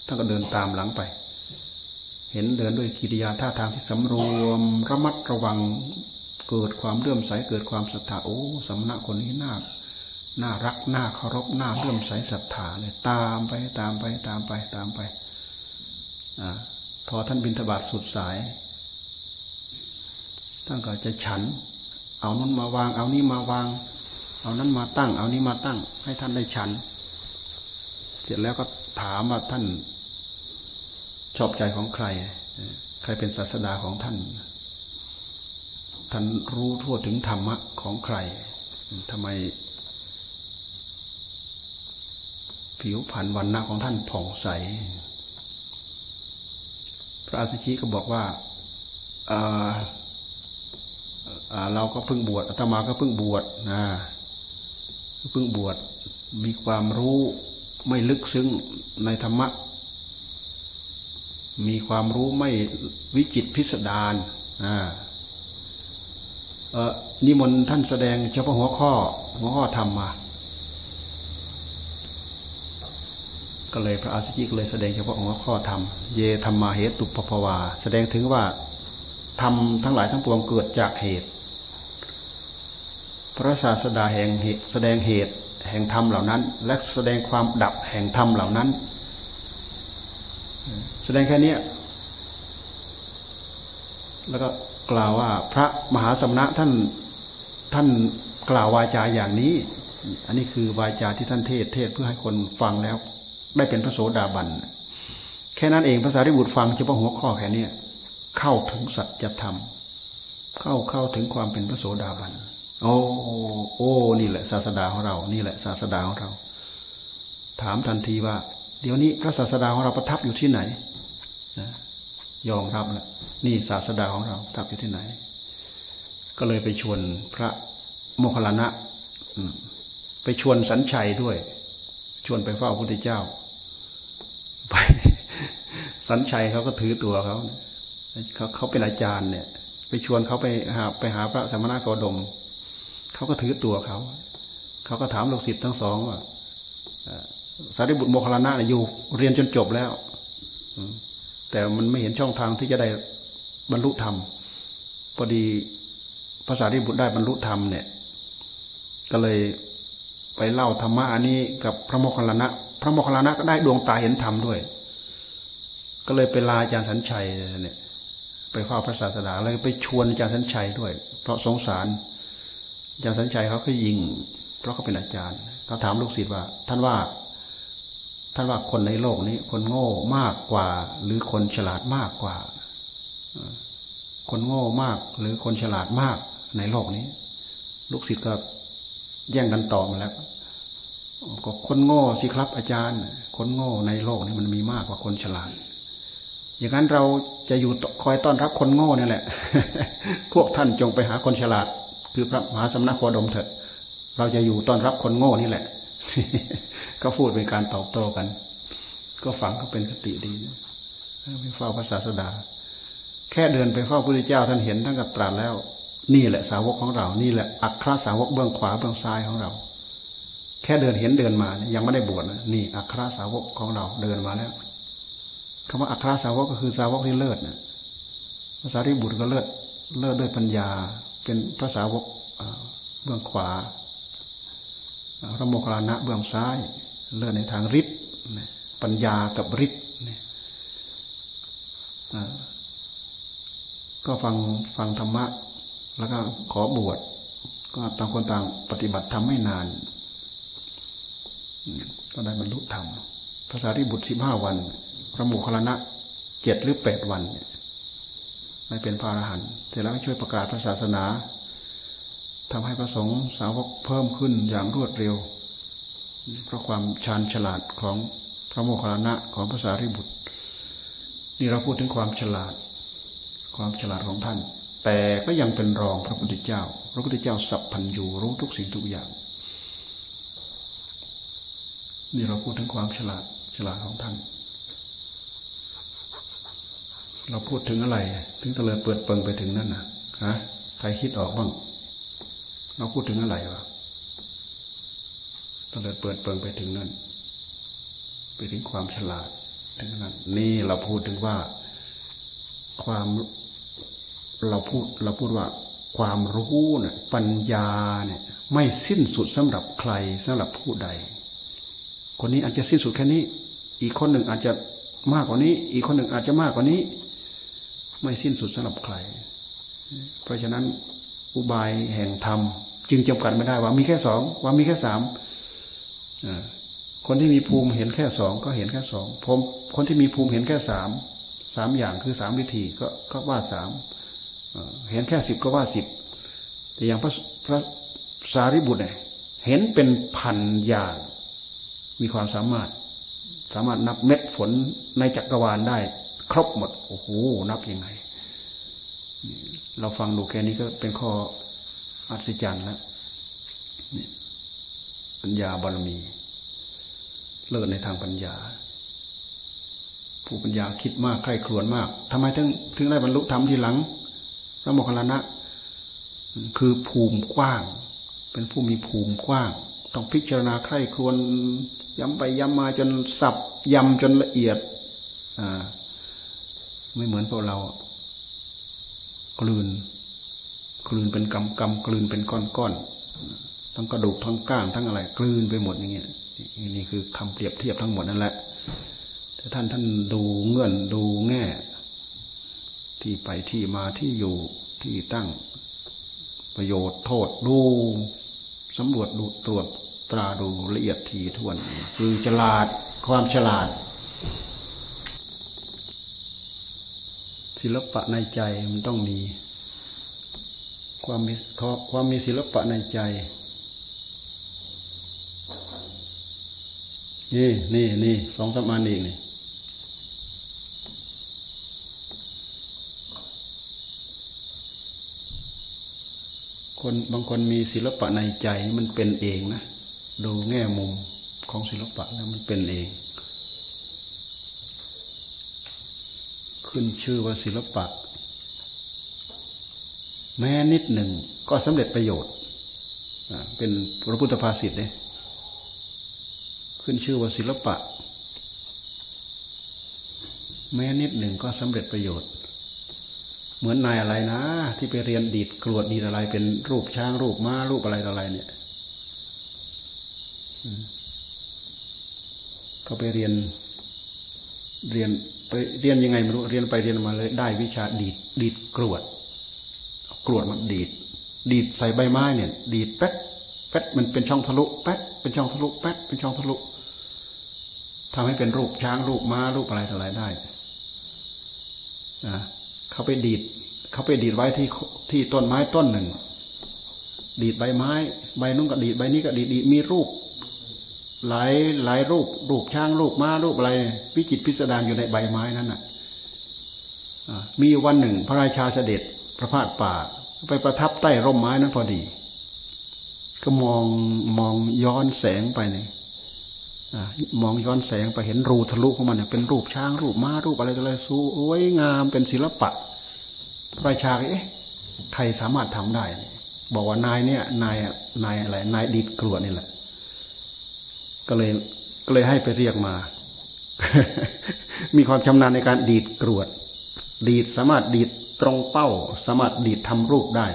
ท่านก็เดินตามหลังไป เห็นเดินด้วยกิริยาท่าทางที่สำรวมระมัดระวังเกิดความเลื่อมใสเกิดความศรัทธาโอ้สมณะคนนี้น่าน่ารักน่าเคารพน่าเลื่อมใสศรัทธาเลยตามไปตามไปตามไปตามไปอพอท่านบินทบาทสุดสายท่านก็จะฉัน เอานั้นมาวาง เอานี้มาวาง เอานั้นมาตั้ง เอานี้มาตั้ง ให้ท่านได้ฉัน เสร็จแล้วก็ถามว่าท่านชอบใจของใคร ใครเป็นศาสดาของท่าน ท่านรู้ทั่วถึงธรรมะของใครทำไม ผิวพรรณวันณะของท่านผ่องใส พระอาสิชิก็บอกว่าเราก็เพิ่งบวชอาตมาก็เพิ่งบวชนะ เพิ่งบวชมีความรู้ไม่ลึกซึ้งในธรรมะ มีความรู้ไม่วิจิตพิสดารนิมนต์ท่านแสดงเฉพาะหัวข้อหัวข้อธรรมมา ก็เลยพระอาสิจิก็เลยแสดงเฉพาะหัวข้อธรรม เยธรรมาเหตุตุปภวา แสดงถึงว่าธรรมทั้งหลายทั้งปวงเกิดจากเหตุ พระศาสดาแห่งเหตุแสดงเหตุแห่งธรรมเหล่านั้น และแสดงความดับแห่งธรรมเหล่านั้น แสดงแค่นี้แล้วก็กล่าวว่าพระมหาสมณะท่านท่านกล่าววาจาอย่างนี้ อันนี้คือวาจาที่ท่านเทศเทศเพื่อให้คนฟังแล้ว ได้เป็นพระโสดาบันแค่นั้นเองภาษาริบุตรฟังเฉพาะหัวข้อแค่นี้เข้าถึงสัจธรรม เข้าเข้าถึงความเป็นพระโสดาบัน โอ้โอ้ นี่แหละ ศาสดาของเรา นี่แหละ ศาสดาของเรา ถามทันทีว่า เดี๋ยวนี้พระศาสดาของเราประทับอยู่ที่ไหนยอมรับแล้วนี่ศาสดาของเราประทับอยู่ที่ไหน ก็เลยไปชวนพระโมคคัลลานะไปชวนสัญชัยด้วย ชวนไปเฝ้าพระพุทธเจ้า ไป สัญชัยเขาก็ถือตัวเขาเขาเขาเป็นอาจารย์เนี่ย ไปชวนเขาไปหาไปหาพระสมณโคดม เขาก็ถือตัวเขา เขาก็ถามลูกศิษย์ทั้งสองว่าสารีบุตรโมคลานะอยู่เรียนจนจบแล้วแต่มันไม่เห็นช่องทางที่จะได้บรรลุธรรมพอดีภาษาที่บุตรได้บรรลุธรรมเนี่ย ก็เลยไปเล่าธรรมะอันนี้กับพระโมคคัลลานะ พระโมคคัลลานะก็ได้ดวงตาเห็นธรรมด้วย ก็เลยไปลาอาจารย์สัญชัยเนี่ย ไปเฝ้าพระศาสดาแล้วไปชวนอาจารย์สัญชัยด้วย เพราะสงสาร อาจารย์สัญชัยเขาก็ยิง เพราะเขาเป็นอาจารย์เขาถามลูกศิษย์ว่า ท่านว่า ท่านว่าคนในโลกนี้ คนโง่มากกว่า หรือคนฉลาดมากกว่า คนโง่มาก หรือคนฉลาดมากในโลกนี้ ลูกศิษย์ก็แย่งกันตอบมาแล้วก็คนโง่สิครับ อาจารย์ คนโง่ในโลกนี้มันมีมากกว่าคนฉลาด อย่างนั้นเราจะอยู่คอยต้อนรับคนโง่นี่แหละ พวกท่านจงไปหาคนฉลาด คือพระมหาสมณโคดมเถิดเราจะอยู่ต้อนรับคนโง่นี่แหละ ก็พูดเป็นการตอบโต้กัน ก็ฟังก็เป็นคติดีไปเฝ้าพระศาสดา แค่เดินไปเฝ้าพระพุทธเจ้าท่านเห็นท่านก็ตรัสแล้ว นี่แหละสาวกของเรา นี่แหละอัครสาวกเบื้องขวาเบื้องซ้ายของเรา แค่เดินเห็นเดินมายังไม่ได้บวชนะนี่อัครสาวกของเราเดินมาแล้วคำว่าอัครสาวกก็คือสาวกที่เลิศนะภาษาริบุตรก็เลิศเลิศด้วยปัญญา เป็นภาษาวกเบื้องขวาพระโมคคัลลานะเบื้องซ้าย เลิศในทางฤทธิ์ปัญญากับฤทธิ์ก็ฟังฟังธรรมะ แล้วก็ขอบวชก็ต่างคนต่างปฏิบัติทำไม่นานก็ได้บรรลุธรรมภาษาที่บุตรสิบห้าวัน พระโมคคัลลานะเจ็ดหรือแปดวัน ไม่เป็นพระอรหันต์แต่แล้วช่วยประกาศพระศาสนาทำให้พระสงฆ์สาวกเพิ่มขึ้นอย่างรวดเร็ว เพราะความชาญฉลาดของพระโมคคัลลานะของภาษาริบุตร นี่เราพูดถึงความฉลาด ความฉลาดของท่าน แต่ก็ยังเป็นรองพระพุทธเจ้า พระพุทธเจ้าสัพพัญญูรู้ทุกสิ่งทุกอย่าง นี่เราพูดถึงความฉลาดฉลาดของท่าน เราพูดถึงอะไร ถึงตะเลยเปิดเปิงไปถึงนั่นนะฮะใครคิดออกบ้าง เราพูดถึงอะไรวะตะเลยเปิดเปิงไปถึงนั่น ไปถึงความฉลาด ถึงนั้นนี่เราพูดถึงว่า ความเราพูดเราพูดว่าความรู้เนี่ยปัญญาเนี่ยไม่สิ้นสุดสำหรับใครสำหรับผู้ใด คนนี้อาจจะสิ้นสุดแค่นี้ อีกคนหนึ่งอาจจะมากกว่านี้ อีกคนหนึ่งอาจจะมากกว่านี้ ไม่สิ้นสุดสำหรับใคร เพราะฉะนั้นอุบายแห่งธรรมจึงจำกัดไม่ได้ว่ามีแค่สองว่ามีแค่สามคนที่มีภูมิเห็นแค่สองก็เห็นแค่สองผมคนที่มีภูมิเห็นแค่สามสามอย่างคือสามวิธีก็ก็ว่าสามเห็นแค่สิบก็ว่าสิบแต่อย่างพระพระสารีบุตรเนี่ยเห็นเป็นพันอย่างมีความสามารถ สามารถนับเม็ดฝนในจักรวาลได้ ครบหมดโอ้โหนับยังไง เราฟังดูแค่นี้ก็เป็นข้ออัศจรรย์แล้วปัญญาบารมี เลิศในทางปัญญา ผู้ปัญญาคิดมากใคร่ครวญมากทำไมถึงถึงได้บรรลุธรรมทีหลังพระโมคคัลลานะ คือภูมิกว้าง เป็นผู้มีภูมิกว้าง ต้องพิจารณาใคร่ครวญย้ำไปย้ำมาจนสับยำจนละเอียดอ่า ไม่เหมือนพวกเรา กลืน กลืนเป็นกำกำกลืนเป็นก้อนก้อนทั้งกระดูกทั้งก้างทั้งอะไร กลืนไปหมดอย่างเงี้ยนี่คือคำเปรียบเทียบทั้งหมดนั่นแหละแต่ท่านท่านดูเงื่อนดูแง่ ที่ไปที่มาที่อยู่ที่ตั้งประโยชน์โทษดูสำรวจดูตรวจตราดูละเอียดทีทวน คือฉลาดความฉลาด ศิลปะในใจมันต้องมี ความมีความมีศิลปะในใจ นี่นี่นี่สองสามอันอีกนี่คนบางคนมีศิลปะในใจมันเป็นเองนะ ดูแง่มุมของศิลปะแล้วมันเป็นเอง ขึ้นชื่อว่าศิลปะ แม้นิดหนึ่งก็สำเร็จประโยชน์เป็นพระพุทธภาษิตเนี่ยขึ้นชื่อว่าศิลปะ แม้นิดหนึ่งก็สำเร็จประโยชน์ เหมือนนายอะไรนะ ที่ไปเรียนดีดกรวดดีดอะไร เป็นรูปช้างรูปม้ารูปอะไรต่ออะไรเนี่ยเขาไปเรียนเรียน ไปเรียนยังไงไม่รู้เรียนไปเรียนมาเลย ได้วิชาดีดดีดกรวดกรวดมันดีด ดีดใส่ใบไม้เนี่ย ดีดแป๊ดแป๊ดมันเป็นช่องทะลุแป๊ดเป็นช่องทะลุแป๊ดเป็นช่องทะลุทำให้เป็นรูปช้างรูปม้ารูปอะไรต่ออะไรได้นะเขาไปดีดเขาไปดีดไว้ที่ที่ต้นไม้ต้นหนึ่ง ดีดใบไม้ ใบนู้นก็ดีดใบนี้ก็ดีดดีมีรูป หลายหลายรูปรูปช้างรูปม้ารูปอะไรวิจิตพิสดารอยู่ในใบไม้นั้นน่ะมีวันหนึ่งพระราชาเสด็จพระพาทป่า ไปประทับใต้ร่มไม้นั้นพอดี ก็มองมองย้อนแสงไปเนี่ยมองย้อนแสงไปเห็นรูทะลุของมันเนี่ยเป็นรูปช้างรูปม้ารูปอะไรอะไรสวยงามเป็นศิลปะ พระชาเอ๊ะใครสามารถทำได้ บอกว่านายเนี่ยนายนายอะไรนายดีดกรวนี่แหละ ก็เลยก็เลยให้ไปเรียกมา มีความชำนาญในการดีดกรวด ดีดสามารถดีดตรงเป้า สามารถดีดทำรูปได้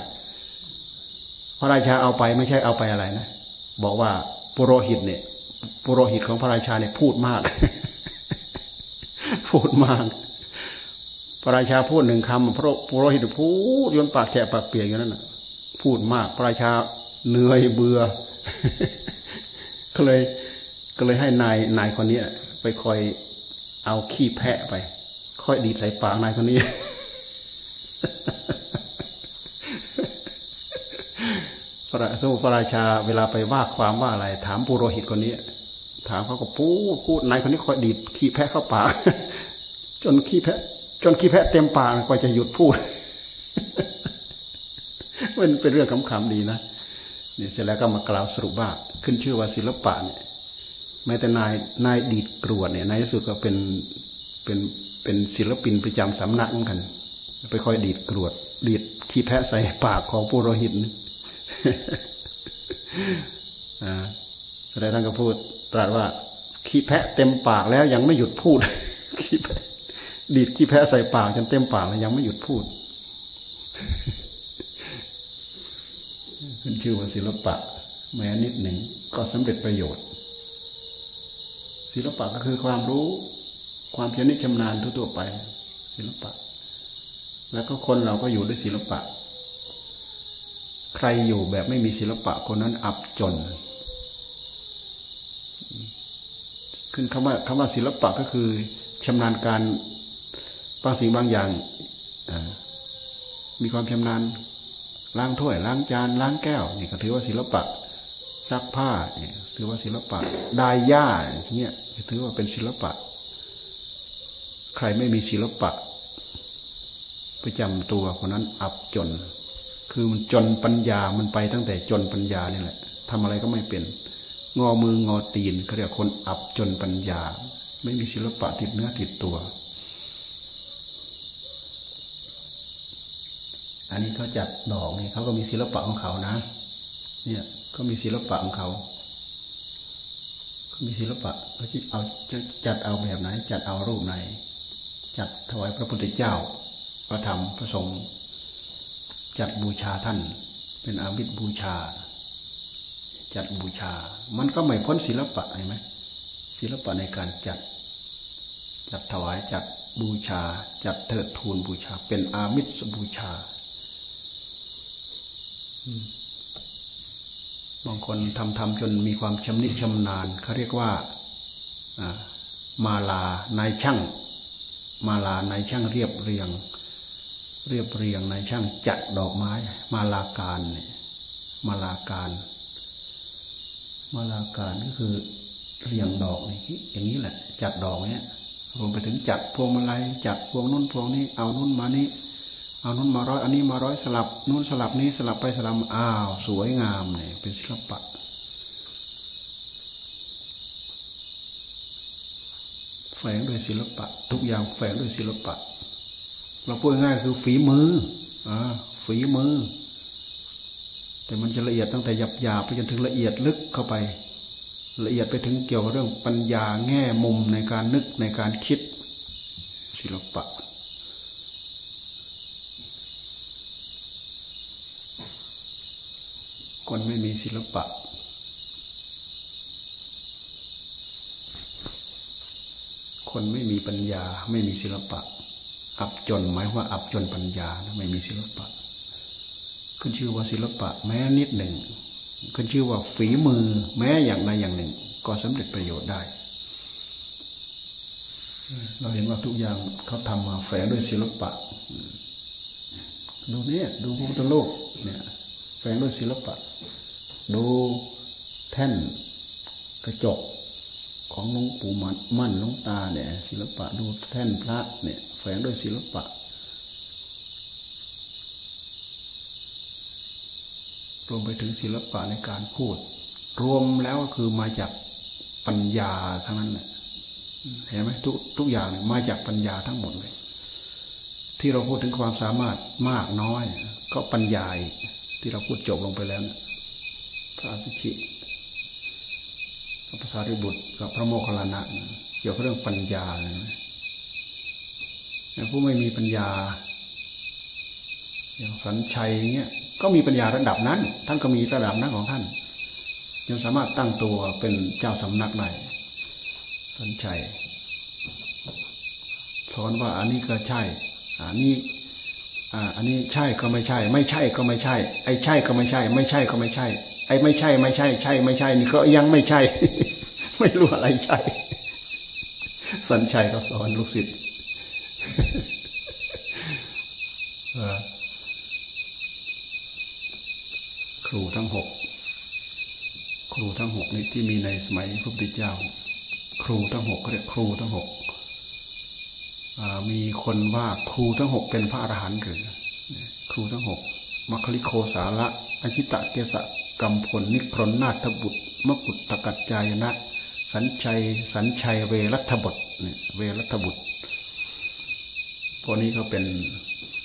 พระราชาเอาไปไม่ใช่เอาไปอะไรนะ บอกว่าปุโรหิตเนี่ยปุโรหิตของพระราชาเนี่ยพูดมาก พูดมาก พระราชาพูดหนึ่งคำพระปุโรหิตพูดยนปากแฉะปากเปียกอยู่นั้นนะพูดมาก พระราชาเหนื่อยเบื่อก็เลย ก็เลยให้นายนายคนนี้ไปคอยเอาขี้แพะไป ค่อยดีดใส่ปากนายคนนี้ พระสู้พระราชาเวลาไปว่าความว่าอะไร ถามปุโรหิตคนนี้ ถามเขาก็พูดพูดนายคนนี้คอยดีดขี้แพะเข้าปาก จนขี้แพะ จนขี้แพะเต็มปากกว่าจะหยุดพูดมันเป็นเรื่องขำๆดีนะนี่เสร็จแล้วก็มากล่าวสรุปว่าขึ้นชื่อว่าศิลปะเนี่ย แม้แต่นายนายดีดกรวดเนี่ยนที่สุดก็เป็นเป็นเป็นศิลปินประจำสำนักเหมือนกัน ไปคอยดีดกรวดดีดขี้แพะใส่ปากของผู้โรหิตอ่าแสดงท่านก็พูดตรัสว่าขี้แพะเต็มปากแล้วยังไม่หยุดพูดขี้แพะดีดขี้แพะใส่ปากจนเต็มปากแล้วยังไม่หยุดพูดขึ้นชื่อว่าศิลปะ แม้นิดหนึ่งก็สำเร็จประโยชน์ ศิลปะก็คือความรู้ ความชนิชำนาญทั่วๆไป ศิลปะ แล้วก็คนเราก็อยู่ด้วยศิลปะ ใครอยู่แบบไม่มีศิลปะคนนั้นอับจน ขึ้นคำว่าคำว่าศิลปะก็คือชำนาญการบางสิ่งบางอย่างมีความชำนาญล้างถ้วยล้างจานล้างแก้วนี่ก็ถือว่าศิลปะซักผ้าเนี่ย ถือว่าศิลปะ ดายหญ้าเนี่ยถือว่าเป็นศิลปะ ใครไม่มีศิลปะ ประจำตัวคนนั้นอับจน คือมันจนปัญญามันไปตั้งแต่จนปัญญานี่แหละทำอะไรก็ไม่เป็น งอมืองอตีนเขาเรียกคนอับจนปัญญา ไม่มีศิลปะติดเนื้อติดตัว อันนี้เขาจัดดอกนี่เขาก็มีศิลปะของเขานะ เนี่ยก็มีศิลปะของเขา มีศิลปะเขาจะเอาจะจัดเอาแบบไหน จัดเอารูปไหน จัดถวายพระพุทธเจ้า พระธรรมพระสงฆ์จัดบูชาท่าน เป็นอามิตรบูชา จัดบูชา มันก็ไม่พ้นศิลปะเห็นไหมศิลปะในการจัด จัดถวายจัดบูชา จัดเทิดทูนบูชา เป็นอามิตรบูชา บางคนทำทำจนมีความชำนิชำนาญเขาเรียกว่ามาลานายช่าง มาลานายช่างเรียบเรียง เรียบเรียงนายช่างจัดดอกไม้ มาลาการเนี่ยมาลาการ มาลาการก็คือเรียงดอกอย่างนี้แหละ จัดดอกเนี้ยรวมไปถึงจัดพวงมาลัยจัดพวงนู้นพวงนี้เอานู้นมานี้ เอานู้นมาร้อยอันนี้มาร้อยสลับนู้นสลับนี้สลับไปสลับอ้าว สวยงามเนี่ยเป็นศิลปะ แฝงด้วยศิลปะ ทุกอย่างแฝงด้วยศิลปะ เราพูดง่ายคือฝีมืออ่าฝีมือ แต่มันจะละเอียดตั้งแต่หยาบหยาไปจนถึงละเอียดลึกเข้าไป ละเอียดไปถึงเกี่ยวกับเรื่องปัญญาแง่มุมในการนึกในการคิดศิลปะ คนไม่มีศิลปะ คนไม่มีปัญญา ไม่มีศิลปะ อับจนหมายว่าอับจนปัญญาไม่มีศิลปะ ขึ้นชื่อว่าศิลปะ แม้นิดหนึ่ง ขึ้นชื่อว่าฝีมือ แม้อย่างใดอย่างหนึ่ง ก็สำเร็จประโยชน์ได้ เราเห็นว่าทุกอย่างเขาทำมาแฝงด้วยศิลปะ ดูเนี่ยดูพระพุทธโลกเนี่ย แฝงด้วยศิลปะ ดูแท่นกระจกของหลวงปู่มั่นหลวงตาเนี่ย ศิลปะดูแท่นพระเนี่ย แฝงด้วยศิลปะ รวมไปถึงศิลปะในการพูด รวมแล้วก็คือมาจากปัญญาทั้งนั้นเห็นไหมทุกทุกอย่างมาจากปัญญาทั้งหมดเลย ที่เราพูดถึงความสามารถมากน้อย ก็ปัญญา ที่เราพูดจบลงไปแล้วนี่ยพระสุชิพระภาษาริบุตรกับพระโมคคัลลานะเกี่ยวกับเรื่องปัญญาเลยผู้ไม่มีปัญญา อย่างสันชัยเงี้ยก็มีปัญญาระดับนั้น ท่านก็มีระดับนั้นของท่านยังสามารถตั้งตัวเป็นเจ้าสำนักได้สันชัยสอนว่าอันนี้ก็ใช่อันนี้ อันนี้ใช่ก็ไม่ใช่ ไม่ใช่ก็ไม่ใช่ ไอ้ใช่ก็ไม่ใช่ ไม่ใช่ก็ไม่ใช่ ไอ้ไม่ใช่ไม่ใช่ ใช่ ไม่ใช่ นี่ก็ยังไม่ใช่ ไม่รู้อะไรใช่ สันชัยก็สอนลูกศิษย์ครูทั้งหกครูทั้งหกนี่ที่มีในสมัยพระพุทธเจ้า ครูทั้งหกเรียกครูทั้งหก มีคนว่าครูทั้งหกเป็นพระอรหันต์หรือครูทั้งหกมัคคิโคสาระอชิตะเกสะกัมพลนิครนนาถบุตรมกุฏตกัจจายนะ สัญชัย สัญชัยเวรัตบุตรเนี่ยเวรัตบุตรพวกนี้ก็เป็น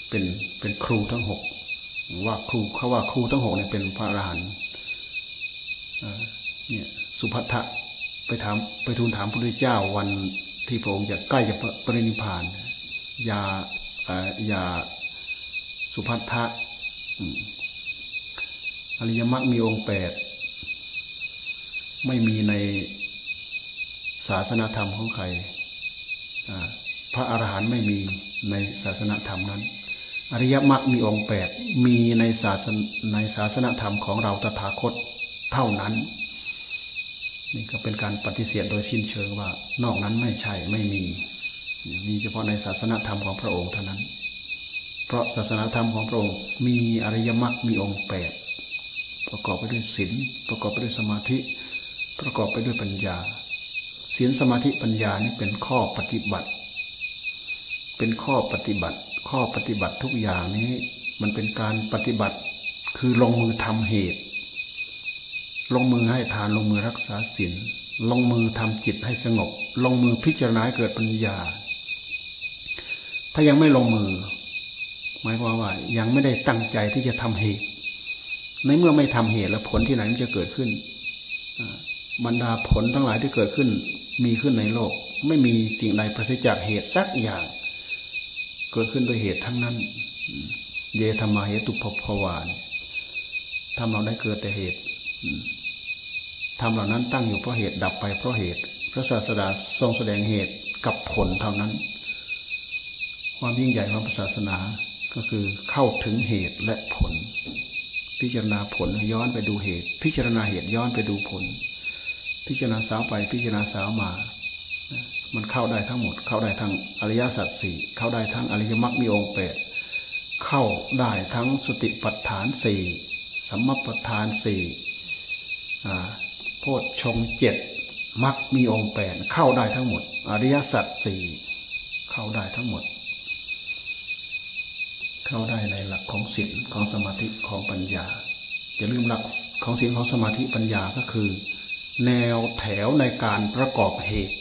เป็นเป็นครูทั้งหกว่าครูเขาว่าครูทั้งหกเนี่ยเป็นพระอรหันต์เนี่ยสุภัทะไปถามไปทูลถามพระพุทธเจ้าวัน ที่พระองค์จะใกล้จะปรินิพานยายาสุภัทะอริยมรรคมีองค์แปดไม่มีในศาสนาธรรมของใคร พระอรหันต์ไม่มีในศาสนาธรรมนั้น อริยมรรคมีองค์แปดมีในศาสนในศาสนาธรรมของเราตถาคตเท่านั้น นี่ก็เป็นการปฏิเสธโดยสิ้นเชิงว่า นอกนั้นไม่ใช่ไม่มี มีเฉพาะในศาสนาธรรมของพระองค์เท่านั้น เพราะศาสนาธรรมของพระองค์มีอริยมรรคมีองค์แปดประกอบไปด้วยศีลประกอบไปด้วยสมาธิ ประกอบไปด้วยปัญญาศีลสมาธิปัญญานี่เป็นข้อปฏิบัติ เป็นข้อปฏิบัติ ข้อปฏิบัติทุกอย่างนี้ มันเป็นการปฏิบัติ คือลงมือทำเหตุ ลงมือให้ทานลงมือรักษาศีลลงมือทำจิตให้สงบ ลงมือพิจารณาเกิดปัญญา ถ้ายังไม่ลงมือ หมายความว่ายังไม่ได้ตั้งใจที่จะทำเหตุ ในเมื่อไม่ทำเหตุแล้วผลที่ไหนมันจะเกิดขึ้นบรรดาผลทั้งหลายที่เกิดขึ้น มีขึ้นในโลก ไม่มีสิ่งใดประสิทธิ์จากเหตุสักอย่าง เกิดขึ้นโดยเหตุทั้งนั้น เยธรรมาเหตุภพวานทำเราได้เกิดแต่เหตุ ธรรมเหล่านั้นตั้งอยู่เพราะเหตุดับไปเพราะเหตุ พระศาสดาทรงแสดงเหตุกับผลเท่านั้น ความยิ่งใหญ่ของศาสนาก็คือเข้าถึงเหตุและผล พิจารณาผลย้อนไปดูเหตุ พิจารณาเหตุย้อนไปดูผล พิจารณาสาวไปพิจารณาสาวมา มันเข้าได้ทั้งหมด เข้าได้ทั้งอริยสัจสี่เข้าได้ทั้งอริยมรรคมีองค์แปดเข้าได้ทั้งสติปัฏฐานสี่สัมมาปัฏฐานสี่ โพชฌงเจ็ดมักมีองค์แปดเข้าได้ทั้งหมด อริยสัจสี่เข้าได้ทั้งหมด เข้าได้ในหลักของศีลของสมาธิของปัญญาอย่าลืมหลักของศีลของสมาธิปัญญาก็คือ แนวแถวในการประกอบเหตุ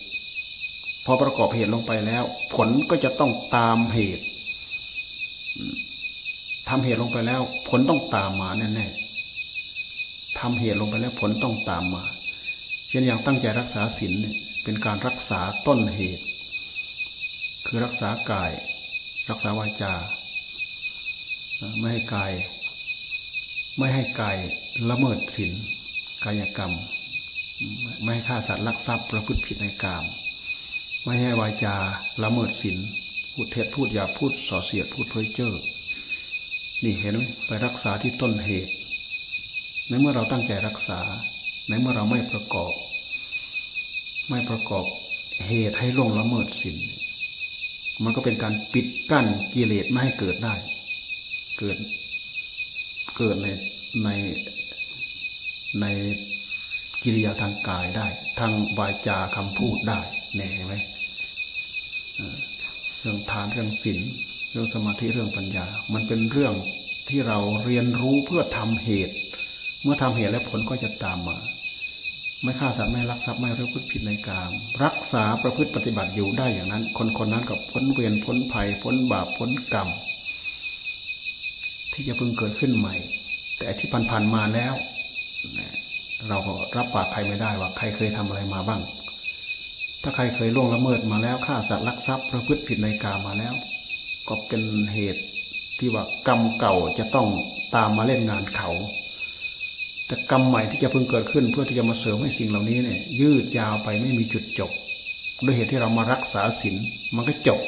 พอประกอบเหตุลงไปแล้ว ผลก็จะต้องตามเหตุทำเหตุลงไปแล้ว ผลต้องตามมาแน่ๆ ทำเหตุลงไปแล้วผลต้องตามมา เช่นอย่างตั้งใจรักษาศีลเนี่ยเป็นการรักษาต้นเหตุ คือรักษากาย รักษาวาจา ไม่ให้กาย ไม่ให้กายละเมิดศีลกายกรรม ไม่ให้ฆ่าสัตว์ลักทรัพย์ประพฤติผิดในกามไม่ให้วาจาละเมิดศีลพูดเท็จพูดหยาพูดส่อเสียดพูดเพ้อเจ้อนี่เห็นไหมไปรักษาที่ต้นเหตุ ในเมื่อเราตั้งใจรักษา ในเมื่อเราไม่ประกอบ ไม่ประกอบเหตุให้ล่วงละเมิดศีลมันก็เป็นการปิดกั้นกิเลสไม่ให้เกิดได้ เกิด เกิดในในในกิริยาทางกายได้ ทางวาจาคำพูดได้แน่ไหมเรื่องทานเรื่องศีลเรื่องสมาธิเรื่องปัญญา มันเป็นเรื่องที่เราเรียนรู้เพื่อทำเหตุ เมื่อทำเหตุและผลก็จะตามมา ไม่ฆ่าสัตว์ไม่ลักทรัพย์ไม่ประพฤติผิดในกาม รักษาประพฤติปฏิบัติอยู่ได้อย่างนั้น คนคนนั้นกับพ้นเวรพ้นภัยพ้นบาปพ้นกรรม ที่จะเพิ่งเกิดขึ้นใหม่ แต่ที่ผ่านๆมาแล้ว เราก็รับปากใครไม่ได้ว่าใครเคยทำอะไรมาบ้าง ถ้าใครเคยล่วงละเมิดมาแล้วฆ่าสัตว์ลักทรัพย์ประพฤติผิดในกามมาแล้ว ก็เป็นเหตุที่ว่ากรรมเก่าจะต้องตามมาเล่นงานเขา แต่กรรมใหม่ที่จะเพิ่งเกิดขึ้น เพื่อที่จะมาเสริมให้สิ่งเหล่านี้เนี่ยยืดยาวไปไม่มีจุดจบด้วยเหตุที่เรามารักษาศีลมันก็จบ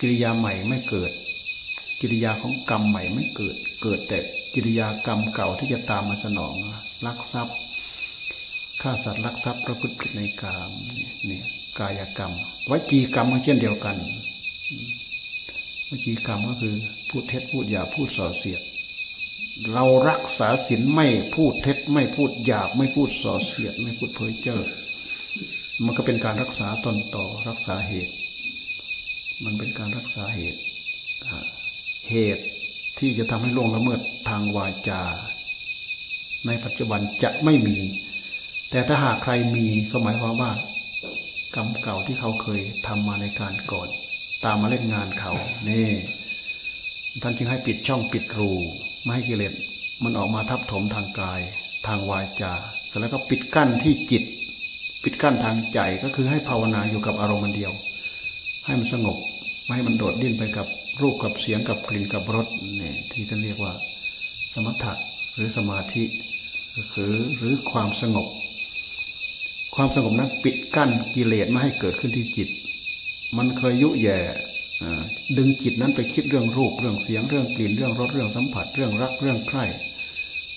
กิริยาใหม่ไม่เกิด กิริยาของกรรมใหม่ไม่เกิด เกิดแต่กิริยากรรมเก่าที่จะตามมาสนองลักทรัพย์ฆ่าสัตว์ลักทรัพย์ประพฤติในกามนี่กายกรรมวจีกรรมก็เช่นเดียวกันวจีกรรมก็คือพูดเท็จพูดหยาพูดส่อเสียด เรารักษาศีลไม่พูดเท็จไม่พูดหยาบ ไม่พูดส่อเสียด ไม่พูดเพ้อเจ้อมันก็เป็นการรักษาตนต่อรักษาเหตุ มันเป็นการรักษาเหตุ เหตุที่จะทำให้ล่วงละเมิดทางวาจา ในปัจจุบันจะไม่มี แต่ถ้าหากใครมีก็หมายความว่ากรรมเก่าที่เขาเคยทำมาในการก่อน ตามมาเล่นงานเขาเน่ท่านจึงให้ปิดช่องปิดรู ไม่ให้กิเลสมันออกมาทับถมทางกาย ทางวาจาเสร็จแล้วก็ปิดกั้นที่จิต ปิดกั้นทางใจก็คือให้ภาวนาอยู่กับอารมณ์เดียว ให้มันสงบไม่ให้มันโดดดิ้นไปกับรูปกับเสียงกับกลิ่นกับรสเนี่ยที่ท่านเรียกว่า สมถะหรือสมาธิหรือหรือความสงบ ความสงบนั้นปิดกั้นกิเลสไม่ให้เกิดขึ้นที่จิต มันเคยยุแย่ ดึงจิตนั้นไปคิดเรื่องรูป เรื่องเสียงเรื่องกลิ่นเรื่องรสเรื่องสัมผัส เรื่องรักเรื่องใคร่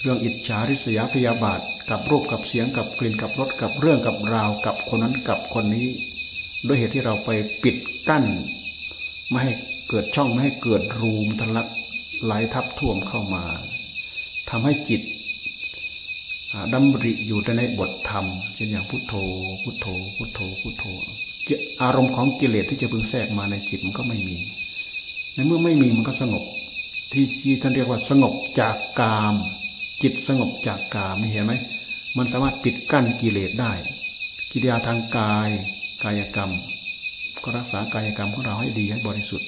เรื่องอิจฉาริษยาพยาบาท กับรูปกับเสียงกับกลิ่นกับรสกับเรื่องกับราวกับคนนั้นกับคนนี้ ด้วยเหตุที่เราไปปิดกั้น ไม่ให้เกิดช่องไม่ให้เกิดรูมทะลักไหลทับท่วมเข้ามาทำให้จิตดำริอยู่ในบทธรรมเช่นอย่างพุทโธพุทโธพุทโธพุทโธ อารมณ์ของกิเลสที่จะพึงแทรกมาในจิตมันก็ไม่มี ในเมื่อไม่มีมันก็สงบ ที่ที่ท่านเรียกว่าสงบจากกาม จิตสงบจากกามเห็นไหมมันสามารถปิดกั้นกิเลสได้ กิริยาทางกายกายกรรม ก็รักษากายกรรมของเราให้ดีให้บริสุทธิ์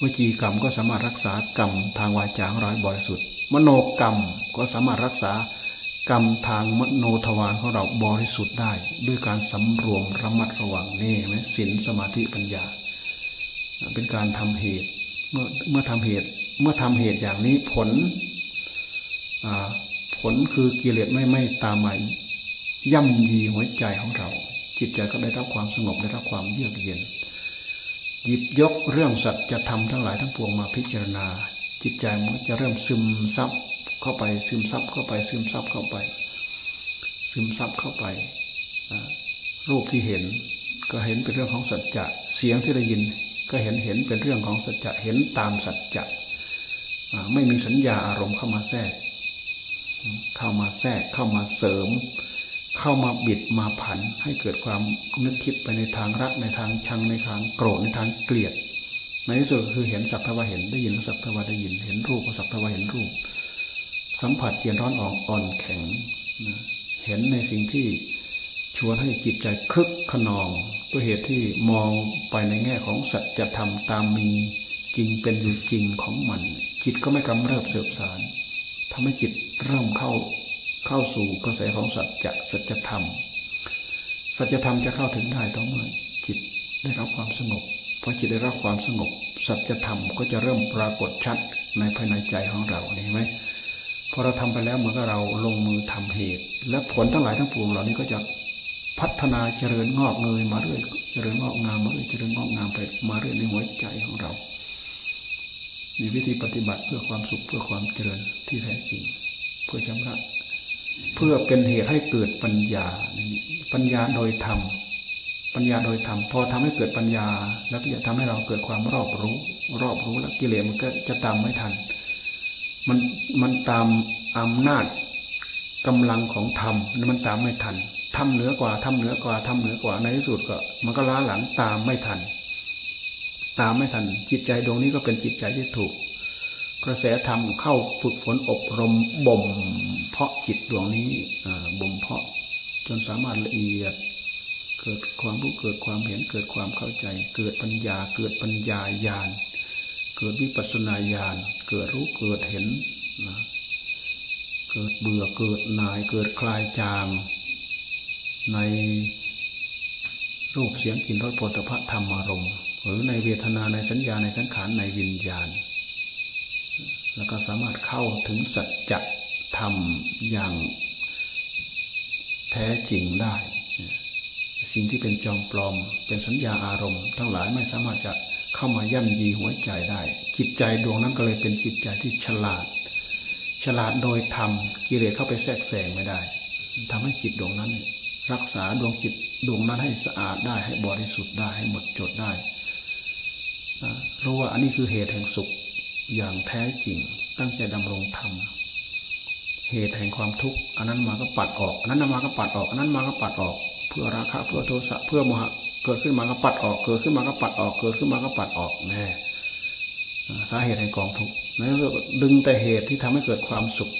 วจีกรรมก็สามารถรักษากรรมทางวาจาของเราให้บริสุทธิ์ มโนกรรมก็สามารถรักษา กรรมทางมโนทวารของเราบริสุทธิ์ได้ด้วยการสำรวมระมัดระวังนี่ไหมศีลสมาธิปัญญา เป็นการทำเหตุ เมื่อเมื่อทำเหตุ เมื่อทำเหตุอย่างนี้ผลผลคือกิเลสไม่ไม่ตามมาย่ำยีหัวใจของเรา จิตใจก็ได้รับความสงบได้รับความเยือกเย็น หยิบยกเรื่องสัตว์จะทำทั้งหลายทั้งปวงมาพิจารณา จิตใจมันจะเริ่มซึมซับ เข้าไป ซึมซับเข้าไป ซึมซับเข้าไป ซึมซับเข้าไปรูปที่เห็นก็เห็นเป็นเรื่องของสัจจะเสียงที่ได้ยิน ก็เห็นเห็นเป็นเรื่องของสัจจะเห็นตามสัจจะไม่มีสัญญาอารมณ์เข้ามาแทรก เข้ามาแทรกเข้ามาเสริม เข้ามาบิดมาผัน ให้เกิดความนึกคิดไปในทางรักในทางชังในทางโกรธในทางเกลียดในที่สุดคือเห็นสักทว่าเห็นได้ยินสักทว่าได้ยิน เห็นรูปก็สักทว่าเห็นรูป สัมผัสเย็นร้อนออกอ่อนแข็งนะเห็นในสิ่งที่ชวนให้จิตใจคึกขนองด้วยเหตุที่มองไปในแง่ของสัจธรรมตามมีจริงเป็นอยู่จริงของมัน จิตก็ไม่กำเริบเสบสารทำให้จิตเริ่มเข้าเข้าสู่กระแสของสัจจะสัจธรรม สัจธรรมจะเข้าถึงได้ต้องเมื่อจิตได้รับความสงบพอจิตได้รับความสงบ สัจธรรมก็จะเริ่มปรากฏชัดในภายในใจของเราเห็นไหม พอเราทำไปแล้วเหมือนกับเราลงมือทำเหตุ และผลทั้งหลายทั้งปวงเหล่านี้ก็จะพัฒนาเจริญงอกเงยมาเรื่อยเจริญงอกงามมาเรื่อยเจริญงอกงามไปมาเรื่อยในหัวใจของเรา มีวิธีปฏิบัติเพื่อความสุขเพื่อความเจริญที่แท้จริง เพื่อชำระเพื่อเป็นเหตุให้เกิดปัญญาปัญญาโดยธรรมปัญญาโดยธรรมพอทำให้เกิดปัญญา แล้วจะทำให้เราเกิดความรอบรู้ รอบรู้แล้วกิเลสมันก็จะตามไม่ทัน มันมันตามอำนาจกำลังของธรรมมันตามไม่ทันทำเหนือกว่าทำเหนือกว่าทำเหนือกว่าในที่สุดก็ มันก็ล้าหลังตามไม่ทัน ตามไม่ทัน จิตใจดวงนี้ก็เป็นจิตใจที่ถูก กระแสธรรมเข้าฝึกฝนอบรมบ่ม เพาะจิตดวงนี้บ่มเพาะ จนสามารถละเอียด เกิดความรู้เกิดความเห็นเกิดความเข้าใจ เกิดปัญญาเกิดปัญญาญาณ กิดวิปัสสนาญาณเกิดรู้เกิดเห็นนะเกิดเบื่อเกิดนายเกิดคลายจาง ในรูปเสียงกลิ่นรสผลิภัณฑ์ธรรมารมณ์หรือในเวทนาในสัญญาในสังขารในวิญญาณ แล้วก็สามารถเข้าถึงสัจธรรมอย่างแท้จริงได้ สิ่งที่เป็นจอมปลอมเป็นสัญญาอารมณ์ ทั้งหลายไม่สามารถจะ เข้ามาย่ำยีหัวใจได้ จิตใจดวงนั้นก็เลยเป็นจิตใจที่ฉลาด ฉลาดโดยธรรมกิเลสเข้าไปแทรกแซงไม่ได้ทำให้จิตดวงนั้น รักษาดวงจิตดวงนั้นให้สะอาดได้ให้บริสุทธิ์ได้ให้หมดจดได้รู้ว่าอันนี้คือเหตุแห่งสุขอย่างแท้จริงตั้งใจดำรงธรรมเหตุแห่งความทุกข์อันนั้นมาก็ปัดออก อันนั้นมาก็ปัดออก อันนั้นมาก็ปัดออก เพื่อราคะเพื่อโทสะเพื่อโมหะ เกิดขึ้นมาก็ปัดออก เกิดขึ้นมาก็ปัดออก เกิดขึ้นมาก็ปัดออกแน่สาเหตุแห่งกองทุกข์นั่นก็ดึงแต่เหตุที่ทำให้เกิดความสุข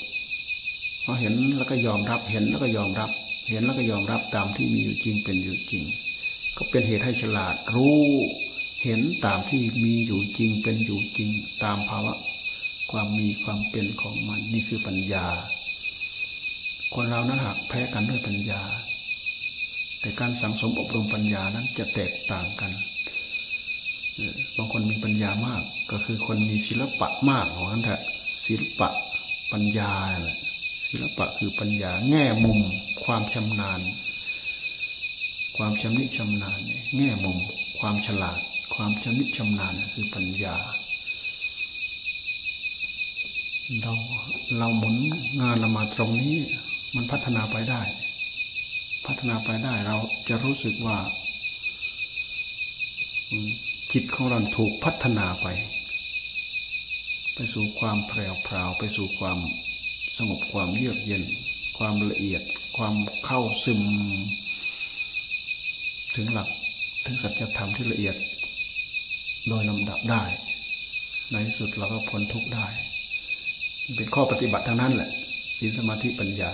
พอเห็นแล้วก็ยอมรับ เห็นแล้วก็ยอมรับ เห็นแล้วก็ยอมรับตามที่มีอยู่จริงเป็นอยู่จริง ก็เป็นเหตุให้ฉลาดรู้เห็นตามที่มีอยู่จริงเป็นอยู่จริง ตามภาวะ ความมีความเป็นของมันนี่คือปัญญา คนเรานั้นหากแพ้กันด้วยปัญญา แต่การสังสมอบรมปัญญานั้นจะแตกต่างกันบางคนมีปัญญามากก็คือคนมีศิลปะมากของนั้นแหละศิลปะปัญญาแหละศิลปะคือปัญญาแง่มุม ความชำนาญ ความชำนิชำนาญแง่มุม ความฉลาด ความชำนิชำนาญคือปัญญา เราเราหมุนงานเรามาตรงนี้ มันพัฒนาไปได้ พัฒนาไปได้เราจะรู้สึกว่าจิตของเราถูกพัฒนาไป ไปสู่ความแผ่วพราวไปสู่ความสงบความเยือกเย็น ความละเอียด ความเข้าซึม ถึงหลักถึงสัจธรรมที่ละเอียด โดยลำดับได้ ในที่สุดเราก็พ้นทุกข์ได้เป็นข้อปฏิบัติทั้งนั้นแหละศีลสมาธิปัญญา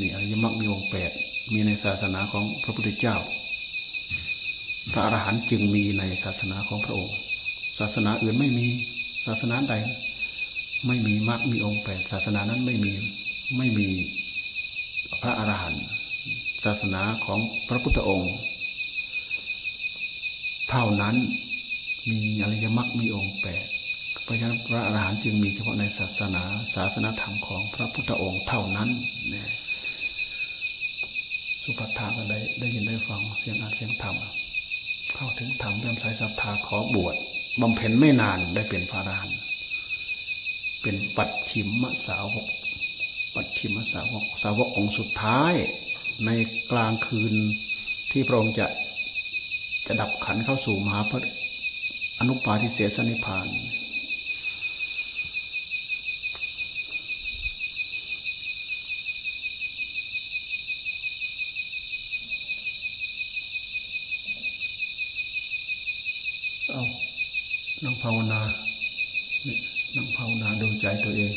นี่อริยมรรคมีองค์แปด มีในศาสนาของพระพุทธเจ้า พระอรหันต์จึงมีในศาสนาของพระองค์ ศาสนาอื่นไม่มีศาสนาใด ไม่มีมรรคมีองค์แปดศาสนานั้นไม่มีไม่มีพระอรหันต์ศาสนาของพระพุทธองค์ เท่านั้นมีอริยมรรคมีองค์แปดเพราะฉะนั้นพระอรหันต์จึงมีเฉพาะในศาสนาศาสนาธรรมของพระพุทธองค์เท่านั้นเนี่ย สุภัทธาก็ได้ได้ยินได้ฟังเสียงอ่านเสียงธรรมเข้าถึงธรรมเริ่มใส่ศรัทธาขอบวชบำเพ็ญไม่นานได้เป็นพระรหันเป็นปัจฉิมสาวก ปัจฉิมสาวก สาวกองค์สุดท้ายในกลางคืนที่พระองค์จะจะดับขันเข้าสู่มหาพอนุปาทิเสสนิพาน เอา นั่งภาวนา นั่งภาวนาดูใจตัวเอง